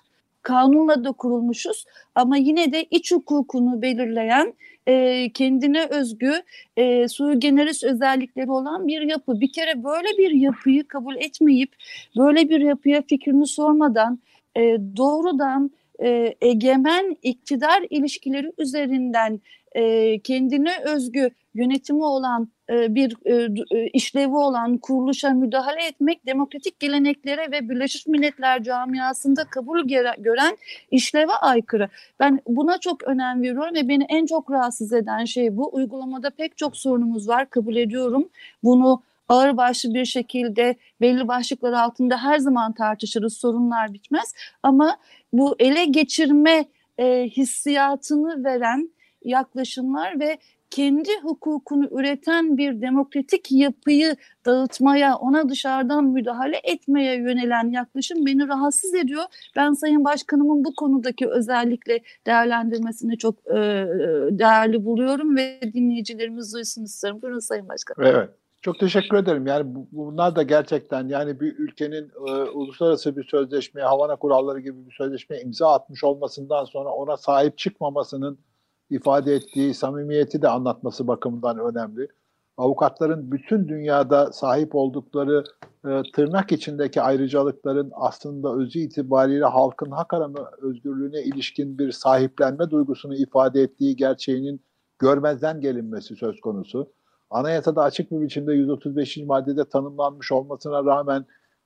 kanunla da kurulmuşuz ama yine de iç hukukunu belirleyen e, kendine özgü e, sui generis özellikleri olan bir yapı. Bir kere böyle bir yapıyı kabul etmeyip böyle bir yapıya fikrini sormadan e, doğrudan e, egemen iktidar ilişkileri üzerinden e, kendine özgü yönetimi olan e, bir e, e, işlevi olan kuruluşa müdahale etmek demokratik geleneklere ve Birleşmiş Milletler camiasında kabul gören işleve aykırı. Ben buna çok önem veriyorum ve beni en çok rahatsız eden şey bu. Uygulamada pek çok sorunumuz var kabul ediyorum. Bunu ağır başlı bir şekilde belli başlıklar altında her zaman tartışırız sorunlar bitmez ama bu ele geçirme e, hissiyatını veren yaklaşımlar ve kendi hukukunu üreten bir demokratik yapıyı dağıtmaya, ona dışarıdan müdahale etmeye yönelen yaklaşım beni rahatsız ediyor. Ben Sayın Başkanımın bu konudaki özellikle değerlendirmesini çok e, değerli buluyorum ve dinleyicilerimiz duysun isterim. Buyurun Sayın Başkanım. Evet. Çok teşekkür ederim. Yani bunlar da gerçekten yani bir ülkenin e, uluslararası bir sözleşmeye, Havana kuralları gibi bir sözleşmeye imza atmış olmasından sonra ona sahip çıkmamasının ifade ettiği samimiyeti de anlatması bakımından önemli. Avukatların bütün dünyada sahip oldukları e, tırnak içindeki ayrıcalıkların aslında özü itibariyle halkın hak arama özgürlüğüne ilişkin bir sahiplenme duygusunu ifade ettiği gerçeğinin görmezden gelinmesi söz konusu. Anayasada açık bir biçimde 135. maddede tanımlanmış olmasına rağmen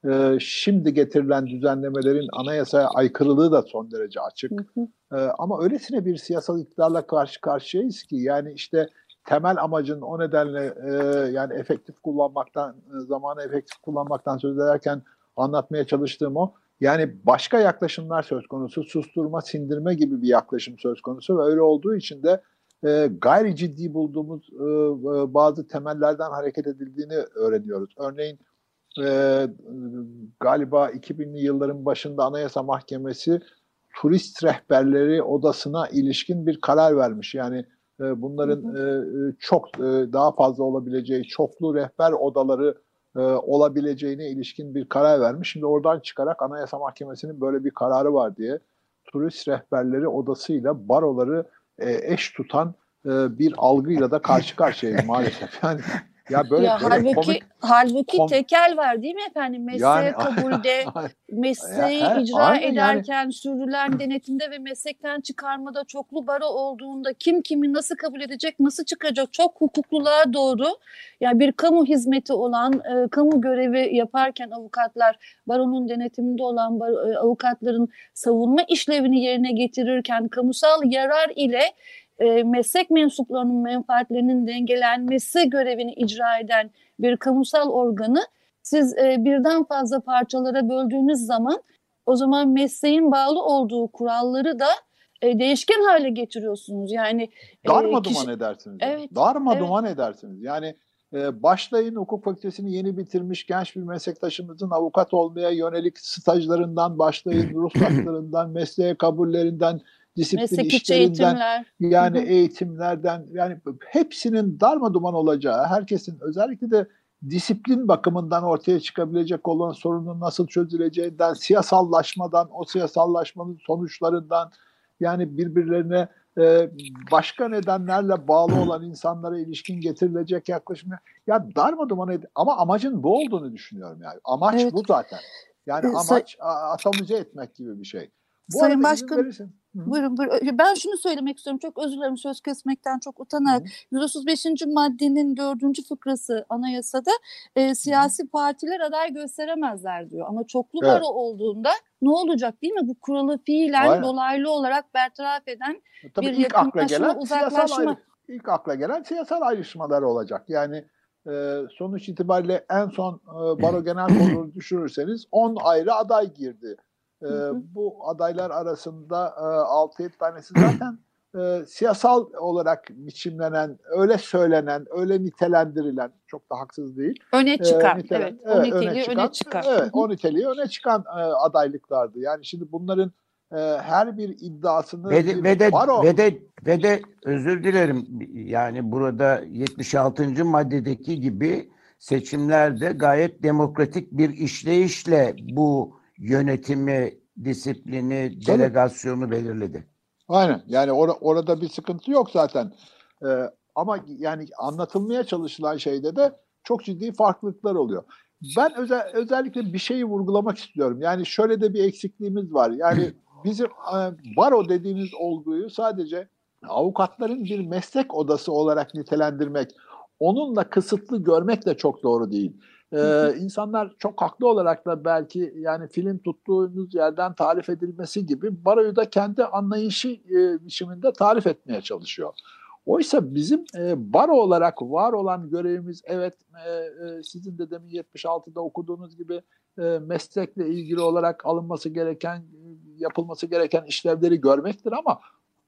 e, şimdi getirilen düzenlemelerin anayasaya aykırılığı da son derece açık. Hı hı. E, ama öylesine bir siyasal iktidarla karşı karşıyayız ki yani işte temel amacın o nedenle e, yani efektif kullanmaktan, e, zamanı efektif kullanmaktan söz ederken anlatmaya çalıştığım o. Yani başka yaklaşımlar söz konusu, susturma, sindirme gibi bir yaklaşım söz konusu ve öyle olduğu için de e, gayri ciddi bulduğumuz e, e bazı temellerden hareket edildiğini öğreniyoruz. Örneğin e, galiba 2000'li yılların başında Anayasa Mahkemesi turist rehberleri odasına ilişkin bir karar vermiş. Yani e, bunların hı. E, çok e, daha fazla olabileceği çoklu rehber odaları e, olabileceğine ilişkin bir karar vermiş. Şimdi oradan çıkarak Anayasa Mahkemesi'nin böyle bir kararı var diye turist rehberleri odasıyla baroları e, eş tutan e, bir algıyla da karşı karşıyayız maalesef. Yani ya böyle, ya böyle halbuki komik, halbuki kom... tekel var değil mi efendim? Mesleğe yani, kabulde, mesleği ya, icra ederken yani. sürdürülen denetimde ve meslekten çıkarmada çoklu baro olduğunda kim kimi nasıl kabul edecek, nasıl çıkacak? Çok hukukluluğa doğru. Yani bir kamu hizmeti olan, e, kamu görevi yaparken avukatlar, baronun denetiminde olan bar, e, avukatların savunma işlevini yerine getirirken kamusal yarar ile e, meslek mensuplarının menfaatlerinin dengelenmesi görevini icra eden bir kamusal organı siz e, birden fazla parçalara böldüğünüz zaman o zaman mesleğin bağlı olduğu kuralları da e, değişken hale getiriyorsunuz. Yani darma e, kişi... duman edersiniz. Evet. Darma evet. duman edersiniz. Yani e, başlayın hukuk fakültesini yeni bitirmiş genç bir meslektaşımızın avukat olmaya yönelik stajlarından başlayın, ruhsatlarından, mesleğe kabullerinden, disiplin Meslek işlerinden eğitimler. yani Hı-hı. eğitimlerden yani hepsinin darma duman olacağı, herkesin özellikle de disiplin bakımından ortaya çıkabilecek olan sorunun nasıl çözüleceğinden, siyasallaşmadan, o siyasallaşmanın sonuçlarından yani birbirlerine e, başka nedenlerle bağlı olan insanlara ilişkin getirilecek yaklaşım. Ya darma duman ed- ama amacın bu olduğunu düşünüyorum yani. Amaç evet. bu zaten. Yani ee, amaç atomize etmek gibi bir şey. Bu Sayın Başkan, Buyurun, buyurun. Ben şunu söylemek istiyorum. Çok özür dilerim söz kesmekten çok utanarak. Hı. 135. maddenin dördüncü fıkrası anayasada e, siyasi partiler aday gösteremezler diyor. Ama çoklu evet. olduğunda ne olacak değil mi? Bu kuralı fiilen Aynen. dolaylı olarak bertaraf eden e, Tabii bir gelen uzaklaşma. Ayrı, ilk akla gelen siyasal ayrışmalar olacak. Yani e, sonuç itibariyle en son e, baro genel kurulu düşürürseniz 10 ayrı aday girdi e, bu adaylar arasında e, 6-7 tanesi zaten e, siyasal olarak biçimlenen, öyle söylenen, öyle nitelendirilen, çok da haksız değil. Öne çıkan, e, nitelen, evet. evet. O niteliği öne çıkan, öne çıkan. Evet, o niteliği öne çıkan e, adaylıklardı. Yani şimdi bunların e, her bir iddiasını ve de, ve de, baro... ve de ve de özür dilerim yani burada 76. maddedeki gibi seçimlerde gayet demokratik bir işleyişle bu yönetimi, disiplini, Tabii. delegasyonu belirledi. Aynen. Yani or orada bir sıkıntı yok zaten. Ee, ama yani anlatılmaya çalışılan şeyde de çok ciddi farklılıklar oluyor. Ben özel, özellikle bir şeyi vurgulamak istiyorum. Yani şöyle de bir eksikliğimiz var. Yani bizim e, baro dediğimiz olguyu sadece avukatların bir meslek odası olarak nitelendirmek, onunla kısıtlı görmek de çok doğru değil. Ee, insanlar çok haklı olarak da belki yani film tuttuğunuz yerden tarif edilmesi gibi baroyu da kendi anlayışı e, biçiminde tarif etmeye çalışıyor. Oysa bizim e, baro olarak var olan görevimiz evet e, e, sizin de demin 76'da okuduğunuz gibi e, meslekle ilgili olarak alınması gereken, yapılması gereken işlevleri görmektir ama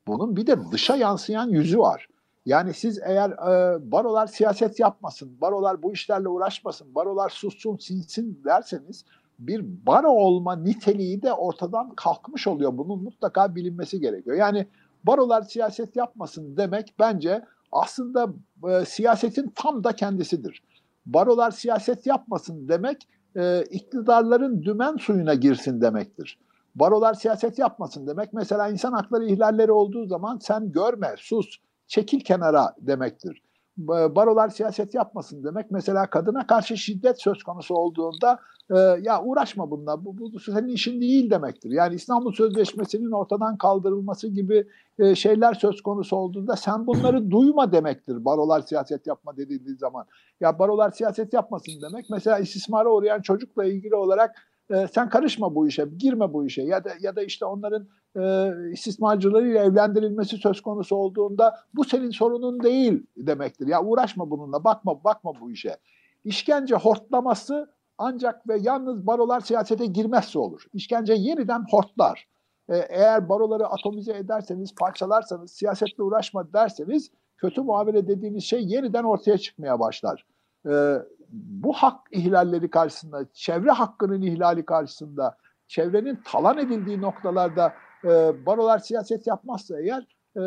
bunun bir de dışa yansıyan yüzü var. Yani siz eğer e, barolar siyaset yapmasın, barolar bu işlerle uğraşmasın, barolar sussun, sinsin derseniz bir baro olma niteliği de ortadan kalkmış oluyor. Bunun mutlaka bilinmesi gerekiyor. Yani barolar siyaset yapmasın demek bence aslında e, siyasetin tam da kendisidir. Barolar siyaset yapmasın demek e, iktidarların dümen suyuna girsin demektir. Barolar siyaset yapmasın demek mesela insan hakları ihlalleri olduğu zaman sen görme, sus, çekil kenara demektir. Barolar siyaset yapmasın demek. Mesela kadına karşı şiddet söz konusu olduğunda e, ya uğraşma bununla bu, bu senin işin değil demektir. Yani İstanbul Sözleşmesi'nin ortadan kaldırılması gibi e, şeyler söz konusu olduğunda sen bunları duyma demektir. Barolar siyaset yapma dediği zaman. Ya barolar siyaset yapmasın demek. Mesela istismara uğrayan çocukla ilgili olarak e, sen karışma bu işe, girme bu işe ya da ya da işte onların e, istismarcılarıyla evlendirilmesi söz konusu olduğunda bu senin sorunun değil demektir. Ya uğraşma bununla, bakma bakma bu işe. İşkence hortlaması ancak ve yalnız barolar siyasete girmezse olur. İşkence yeniden hortlar. Ee, eğer baroları atomize ederseniz, parçalarsanız, siyasetle uğraşma derseniz kötü muamele dediğiniz şey yeniden ortaya çıkmaya başlar. Ee, bu hak ihlalleri karşısında, çevre hakkının ihlali karşısında, çevrenin talan edildiği noktalarda e, barolar siyaset yapmazsa eğer e,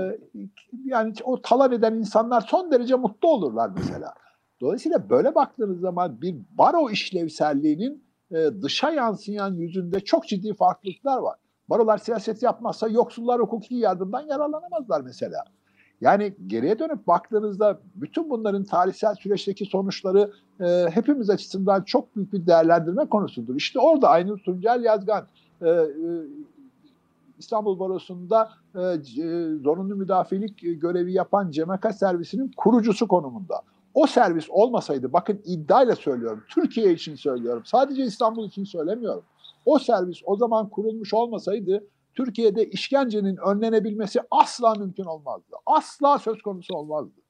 yani o talan eden insanlar son derece mutlu olurlar mesela. Dolayısıyla böyle baktığınız zaman bir baro işlevselliğinin e, dışa yansıyan yüzünde çok ciddi farklılıklar var. Barolar siyaset yapmazsa yoksullar hukuki yardımdan yararlanamazlar mesela. Yani geriye dönüp baktığınızda bütün bunların tarihsel süreçteki sonuçları e, hepimiz açısından çok büyük bir değerlendirme konusudur. İşte orada Aynur Tuncel Yazgan e, e, İstanbul Barosu'nda e, e, zorunlu müdafilik görevi yapan CMK servisinin kurucusu konumunda. O servis olmasaydı bakın iddiayla söylüyorum. Türkiye için söylüyorum. Sadece İstanbul için söylemiyorum. O servis o zaman kurulmuş olmasaydı Türkiye'de işkencenin önlenebilmesi asla mümkün olmazdı. Asla söz konusu olmazdı.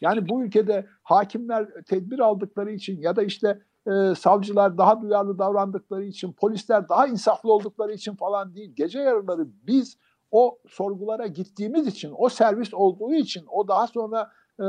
Yani bu ülkede hakimler tedbir aldıkları için ya da işte e, savcılar daha duyarlı davrandıkları için, polisler daha insaflı oldukları için falan değil. Gece yarıları biz o sorgulara gittiğimiz için, o servis olduğu için, o daha sonra e,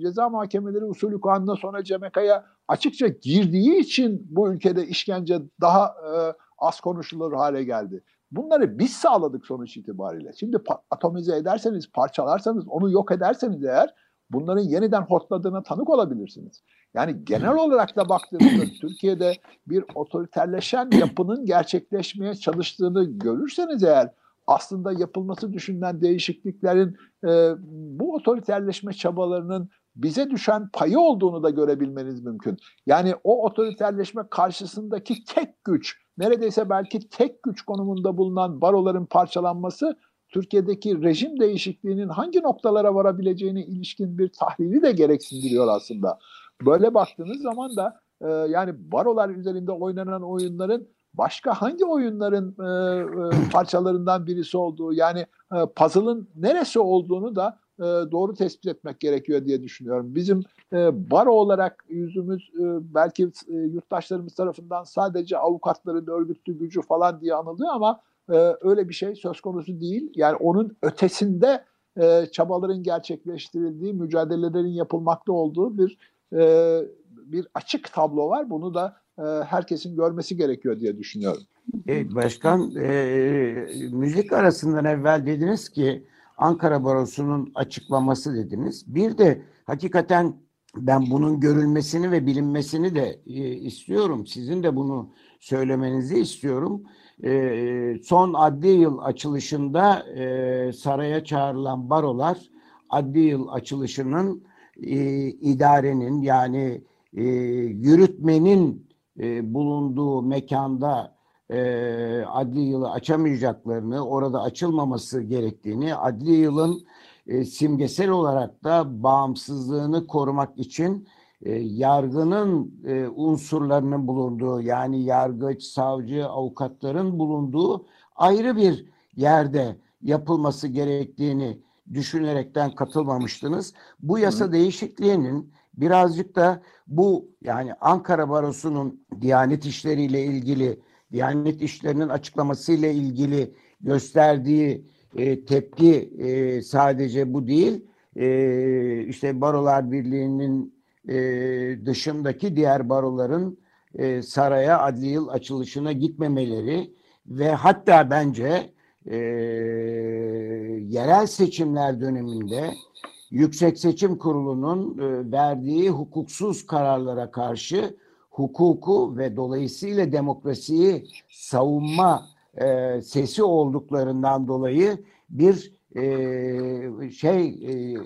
ceza mahkemeleri usulü kanuna sonra CMK'ya açıkça girdiği için bu ülkede işkence daha e, az konuşulur hale geldi. Bunları biz sağladık sonuç itibariyle. Şimdi atomize ederseniz, parçalarsanız, onu yok ederseniz eğer bunların yeniden hortladığına tanık olabilirsiniz. Yani genel olarak da baktığınızda Türkiye'de bir otoriterleşen yapının gerçekleşmeye çalıştığını görürseniz eğer aslında yapılması düşünülen değişikliklerin e, bu otoriterleşme çabalarının bize düşen payı olduğunu da görebilmeniz mümkün. Yani o otoriterleşme karşısındaki tek güç, neredeyse belki tek güç konumunda bulunan baroların parçalanması Türkiye'deki rejim değişikliğinin hangi noktalara varabileceğine ilişkin bir tahlili de gereksindiriyor aslında. Böyle baktığınız zaman da e, yani barolar üzerinde oynanan oyunların başka hangi oyunların e, e, parçalarından birisi olduğu yani e, puzzle'ın neresi olduğunu da e, doğru tespit etmek gerekiyor diye düşünüyorum. Bizim e, baro olarak yüzümüz e, belki e, yurttaşlarımız tarafından sadece avukatların örgütlü gücü falan diye anılıyor ama e, öyle bir şey söz konusu değil. Yani onun ötesinde e, çabaların gerçekleştirildiği, mücadelelerin yapılmakta olduğu bir e, bir açık tablo var. Bunu da e, herkesin görmesi gerekiyor diye düşünüyorum. Evet, başkan, e, müzik arasından evvel dediniz ki Ankara Barosu'nun açıklaması dediniz. Bir de hakikaten ben bunun görülmesini ve bilinmesini de e, istiyorum. Sizin de bunu söylemenizi istiyorum. E, son adli yıl açılışında e, saraya çağrılan barolar adli yıl açılışının e, idarenin yani e, yürütmenin e, bulunduğu mekanda e, adli yılı açamayacaklarını, orada açılmaması gerektiğini, adli yılın e, simgesel olarak da bağımsızlığını korumak için e, yargının e, unsurlarının bulunduğu yani yargıç, savcı, avukatların bulunduğu ayrı bir yerde yapılması gerektiğini düşünerekten katılmamıştınız. Bu yasa Hı. değişikliğinin birazcık da bu yani Ankara Barosu'nun Diyanet işleriyle ilgili, Diyanet işlerinin açıklamasıyla ilgili gösterdiği e, tepki e, sadece bu değil. E, işte Barolar Birliği'nin e, dışındaki diğer baroların e, saraya adli yıl açılışına gitmemeleri ve hatta bence e, yerel seçimler döneminde Yüksek Seçim Kurulu'nun e, verdiği hukuksuz kararlara karşı hukuku ve dolayısıyla demokrasiyi savunma e, sesi olduklarından dolayı bir e, şey e,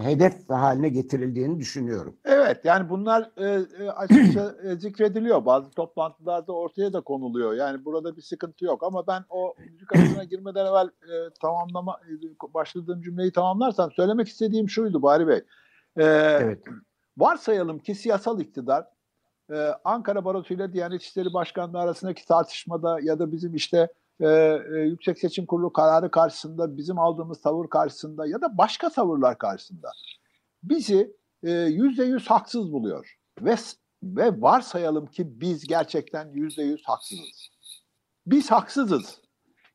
hedef haline getirildiğini düşünüyorum. Evet yani bunlar e, e açıkça e, zikrediliyor. Bazı toplantılarda ortaya da konuluyor. Yani burada bir sıkıntı yok ama ben o müzik arasına girmeden evvel e, tamamlama e, başladığım cümleyi tamamlarsam söylemek istediğim şuydu Bari Bey. E, evet. Varsayalım ki siyasal iktidar e, Ankara Barosu ile Diyanet İşleri Başkanlığı arasındaki tartışmada ya da bizim işte e, e, Yüksek Seçim Kurulu kararı karşısında, bizim aldığımız tavır karşısında ya da başka tavırlar karşısında bizi e, yüzde yüz haksız buluyor. Ve, ve varsayalım ki biz gerçekten yüzde yüz haksızız. Biz haksızız.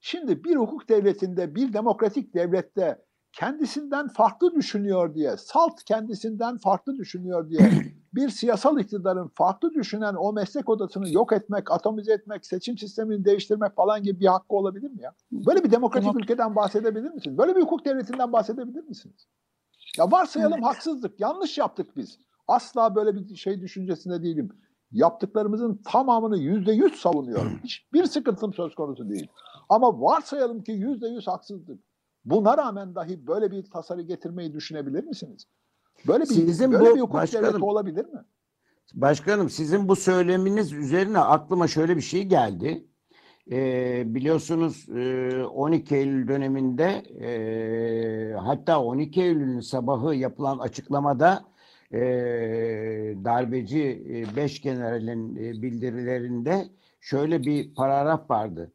Şimdi bir hukuk devletinde, bir demokratik devlette kendisinden farklı düşünüyor diye, salt kendisinden farklı düşünüyor diye bir siyasal iktidarın farklı düşünen o meslek odasını yok etmek, atomize etmek, seçim sistemini değiştirmek falan gibi bir hakkı olabilir mi ya? Böyle bir demokratik Tamam. ülkeden bahsedebilir misiniz? Böyle bir hukuk devletinden bahsedebilir misiniz? Ya varsayalım Evet. haksızlık, yanlış yaptık biz. Asla böyle bir şey düşüncesinde değilim. Yaptıklarımızın tamamını yüzde yüz savunuyorum. Hiçbir sıkıntım söz konusu değil. Ama varsayalım ki yüzde yüz haksızlık. Buna rağmen dahi böyle bir tasarı getirmeyi düşünebilir misiniz? Böyle bir, Sizin böyle bu bir hukuk başkanım- devleti olabilir mi? Başkanım sizin bu söyleminiz üzerine aklıma şöyle bir şey geldi. Ee, biliyorsunuz e, 12 Eylül döneminde e, hatta 12 Eylül'ün sabahı yapılan açıklamada e, darbeci 5 generalin e, bildirilerinde şöyle bir paragraf vardı.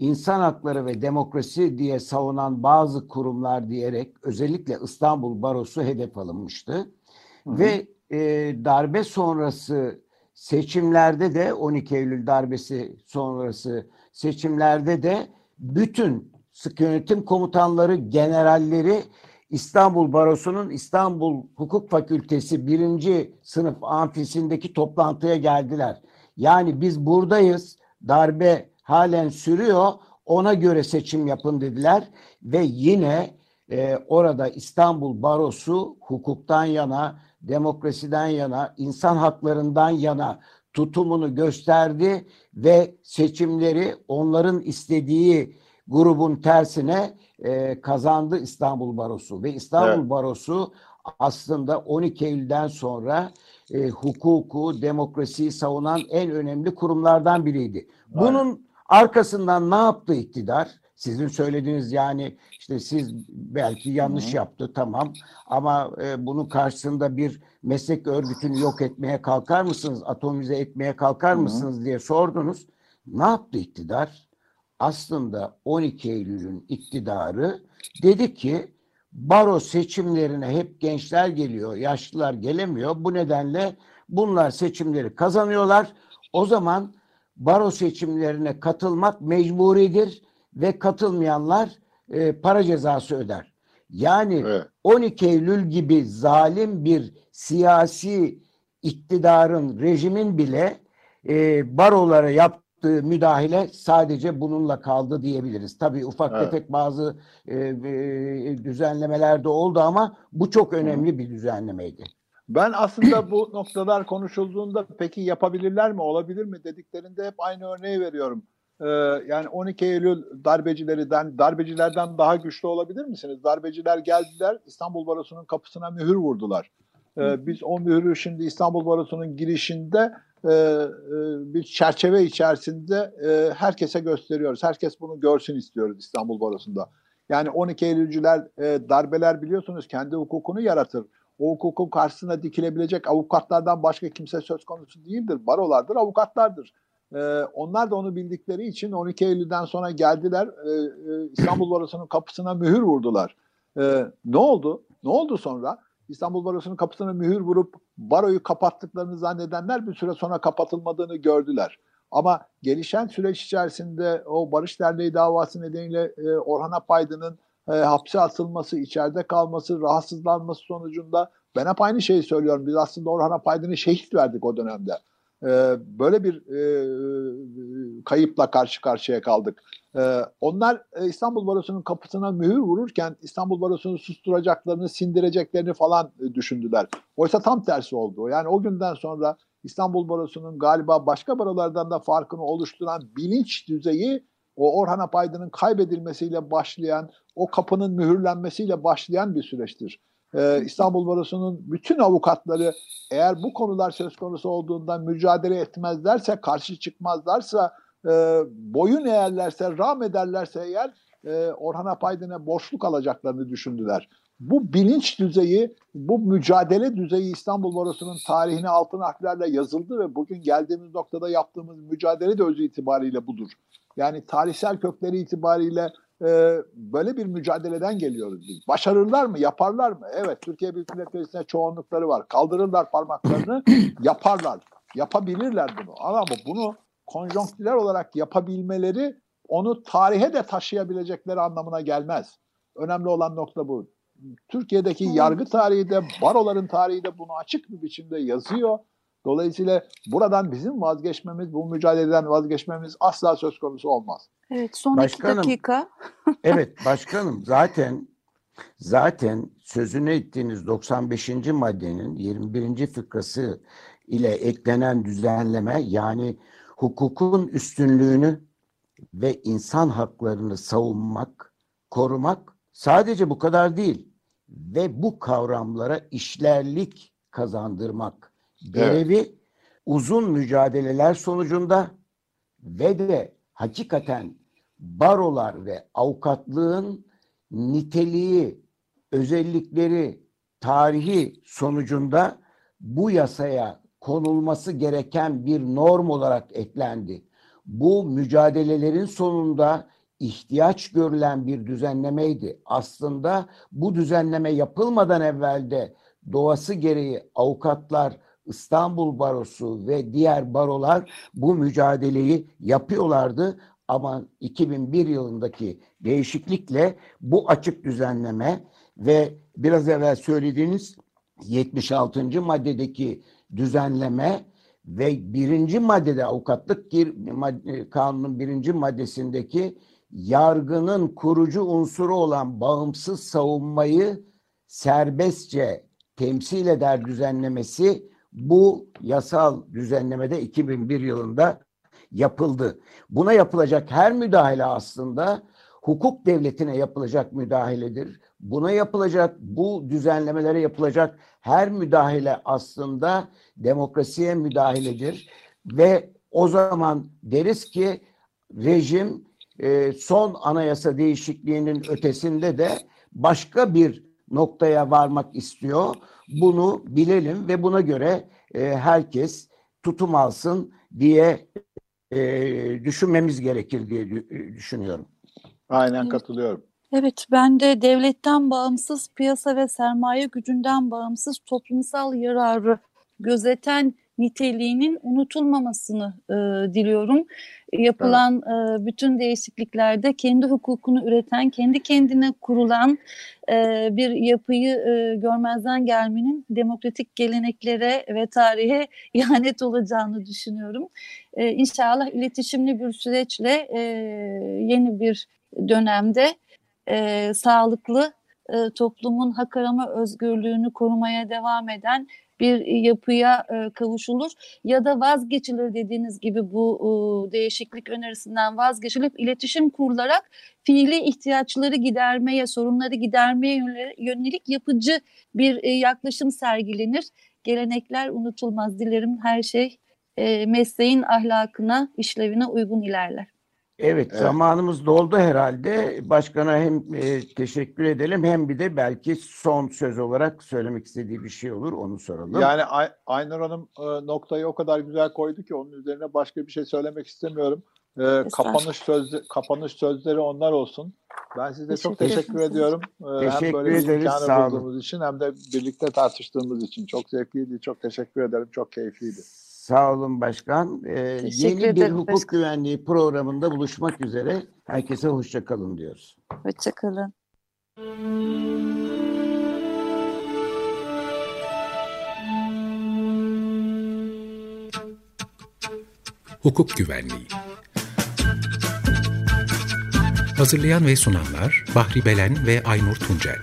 İnsan hakları ve demokrasi diye savunan bazı kurumlar diyerek özellikle İstanbul Barosu hedef alınmıştı. Hı hı. Ve e, darbe sonrası seçimlerde de 12 Eylül darbesi sonrası seçimlerde de bütün sık yönetim komutanları, generalleri İstanbul Barosu'nun İstanbul Hukuk Fakültesi birinci sınıf amfisindeki toplantıya geldiler. Yani biz buradayız, darbe halen sürüyor, ona göre seçim yapın dediler ve yine e, orada İstanbul Barosu hukuktan yana, demokrasiden yana, insan haklarından yana tutumunu gösterdi ve seçimleri onların istediği grubun tersine e, kazandı İstanbul Barosu ve İstanbul Evet. Barosu aslında 12 Eylül'den sonra e, hukuku, demokrasiyi savunan en önemli kurumlardan biriydi. Bunun arkasından ne yaptı iktidar? Sizin söylediğiniz yani işte siz belki yanlış Hı yaptı tamam ama e, bunun karşısında bir meslek örgütünü yok etmeye kalkar mısınız, atomize etmeye kalkar hı. mısınız diye sordunuz. Ne yaptı iktidar? Aslında 12 Eylül'ün iktidarı dedi ki baro seçimlerine hep gençler geliyor, yaşlılar gelemiyor. Bu nedenle bunlar seçimleri kazanıyorlar. O zaman baro seçimlerine katılmak mecburidir ve katılmayanlar e, para cezası öder. Yani Evet. 12 Eylül gibi zalim bir siyasi iktidarın, rejimin bile e, barolara yaptığı müdahale sadece bununla kaldı diyebiliriz. Tabii ufak Evet. tefek bazı e, e, düzenlemeler de oldu ama bu çok önemli bir düzenlemeydi. Ben aslında bu noktalar konuşulduğunda peki yapabilirler mi, olabilir mi dediklerinde hep aynı örneği veriyorum. Ee, yani 12 Eylül darbecilerden, darbecilerden daha güçlü olabilir misiniz? Darbeciler geldiler, İstanbul Barosu'nun kapısına mühür vurdular. Ee, biz o mühürü şimdi İstanbul Barosu'nun girişinde e, e, bir çerçeve içerisinde e, herkese gösteriyoruz. Herkes bunu görsün istiyoruz İstanbul Barosu'nda. Yani 12 Eylülcüler, e, darbeler biliyorsunuz kendi hukukunu yaratır o hukukun karşısına dikilebilecek avukatlardan başka kimse söz konusu değildir. Barolardır, avukatlardır. Ee, onlar da onu bildikleri için 12 Eylül'den sonra geldiler e, e, İstanbul Barosu'nun kapısına mühür vurdular. Ee, ne oldu? Ne oldu sonra? İstanbul Barosu'nun kapısına mühür vurup baroyu kapattıklarını zannedenler bir süre sonra kapatılmadığını gördüler. Ama gelişen süreç içerisinde o Barış Derneği davası nedeniyle e, Orhan Apaydın'ın e, hapse atılması, içeride kalması, rahatsızlanması sonucunda ben hep aynı şeyi söylüyorum. Biz aslında Orhan Apaydın'ı şehit verdik o dönemde. E, böyle bir e, kayıpla karşı karşıya kaldık. E, onlar e, İstanbul Barosu'nun kapısına mühür vururken İstanbul Barosu'nu susturacaklarını, sindireceklerini falan e, düşündüler. Oysa tam tersi oldu. Yani o günden sonra İstanbul Barosu'nun galiba başka barolardan da farkını oluşturan bilinç düzeyi o Orhan Apaydın'ın kaybedilmesiyle başlayan, o kapının mühürlenmesiyle başlayan bir süreçtir. Ee, İstanbul Barosu'nun bütün avukatları eğer bu konular söz konusu olduğunda mücadele etmezlerse, karşı çıkmazlarsa, e, boyun eğerlerse, rağm ederlerse eğer e, Orhan Apaydın'a borçluk alacaklarını düşündüler. bu bilinç düzeyi, bu mücadele düzeyi İstanbul Barosu'nun tarihine altın harflerle yazıldı ve bugün geldiğimiz noktada yaptığımız mücadele de özü itibariyle budur. Yani tarihsel kökleri itibariyle e, böyle bir mücadeleden geliyoruz biz. Başarırlar mı? Yaparlar mı? Evet Türkiye Büyük Millet Meclisi'ne çoğunlukları var. Kaldırırlar parmaklarını yaparlar. Yapabilirler bunu. Ama bunu konjonktürel olarak yapabilmeleri onu tarihe de taşıyabilecekleri anlamına gelmez. Önemli olan nokta bu. Türkiye'deki yargı tarihi de, baroların tarihi de bunu açık bir biçimde yazıyor. Dolayısıyla buradan bizim vazgeçmemiz, bu mücadeleden vazgeçmemiz asla söz konusu olmaz. Evet, son başkanım, iki dakika. evet, başkanım zaten zaten sözünü ettiğiniz 95. maddenin 21. fıkrası ile eklenen düzenleme yani hukukun üstünlüğünü ve insan haklarını savunmak, korumak sadece bu kadar değil ve bu kavramlara işlerlik kazandırmak görevi evet. uzun mücadeleler sonucunda ve de hakikaten barolar ve avukatlığın niteliği, özellikleri, tarihi sonucunda bu yasaya konulması gereken bir norm olarak eklendi. Bu mücadelelerin sonunda ihtiyaç görülen bir düzenlemeydi. Aslında bu düzenleme yapılmadan evvelde doğası gereği avukatlar, İstanbul Barosu ve diğer barolar bu mücadeleyi yapıyorlardı. Ama 2001 yılındaki değişiklikle bu açık düzenleme ve biraz evvel söylediğiniz 76. maddedeki düzenleme ve birinci maddede avukatlık kanunun birinci maddesindeki yargının kurucu unsuru olan bağımsız savunmayı serbestçe temsil eder düzenlemesi bu yasal düzenlemede 2001 yılında yapıldı. Buna yapılacak her müdahale aslında hukuk devletine yapılacak müdahaledir. Buna yapılacak, bu düzenlemelere yapılacak her müdahale aslında demokrasiye müdahaledir. Ve o zaman deriz ki rejim e, son anayasa değişikliğinin ötesinde de başka bir noktaya varmak istiyor. Bunu bilelim ve buna göre e, herkes tutum alsın diye e, düşünmemiz gerekir diye düşünüyorum. Aynen katılıyorum. Evet, ben de devletten bağımsız piyasa ve sermaye gücünden bağımsız toplumsal yararı gözeten niteliğinin unutulmamasını e, diliyorum. Yapılan evet. e, bütün değişikliklerde kendi hukukunu üreten, kendi kendine kurulan e, bir yapıyı e, görmezden gelmenin demokratik geleneklere ve tarihe ihanet olacağını düşünüyorum. E, inşallah iletişimli bir süreçle e, yeni bir dönemde e, sağlıklı e, toplumun hak arama özgürlüğünü korumaya devam eden bir yapıya e, kavuşulur ya da vazgeçilir dediğiniz gibi bu e, değişiklik önerisinden vazgeçilip iletişim kurularak fiili ihtiyaçları gidermeye, sorunları gidermeye yönelik yapıcı bir e, yaklaşım sergilenir. Gelenekler unutulmaz. Dilerim her şey e, mesleğin ahlakına, işlevine uygun ilerler. Evet, evet, zamanımız doldu herhalde. Başkana hem e, teşekkür edelim hem bir de belki son söz olarak söylemek istediği bir şey olur onu soralım. Yani Ay Aynur Hanım e, noktayı o kadar güzel koydu ki onun üzerine başka bir şey söylemek istemiyorum. E, kapanış sözleri, kapanış sözleri onlar olsun. Ben size teşekkür çok teşekkür ediyorum. E, teşekkür hem böyle ederiz. sağ bulduğumuz için hem de birlikte tartıştığımız için çok zevkliydi. Çok teşekkür ederim. Çok keyifliydi. Sağ olun başkan. Ee, yeni ederim, bir hukuk başkan. güvenliği programında buluşmak üzere. Herkese hoşçakalın diyoruz. Hoşçakalın. Hukuk Güvenliği Hazırlayan ve sunanlar Bahri Belen ve Aynur Tuncel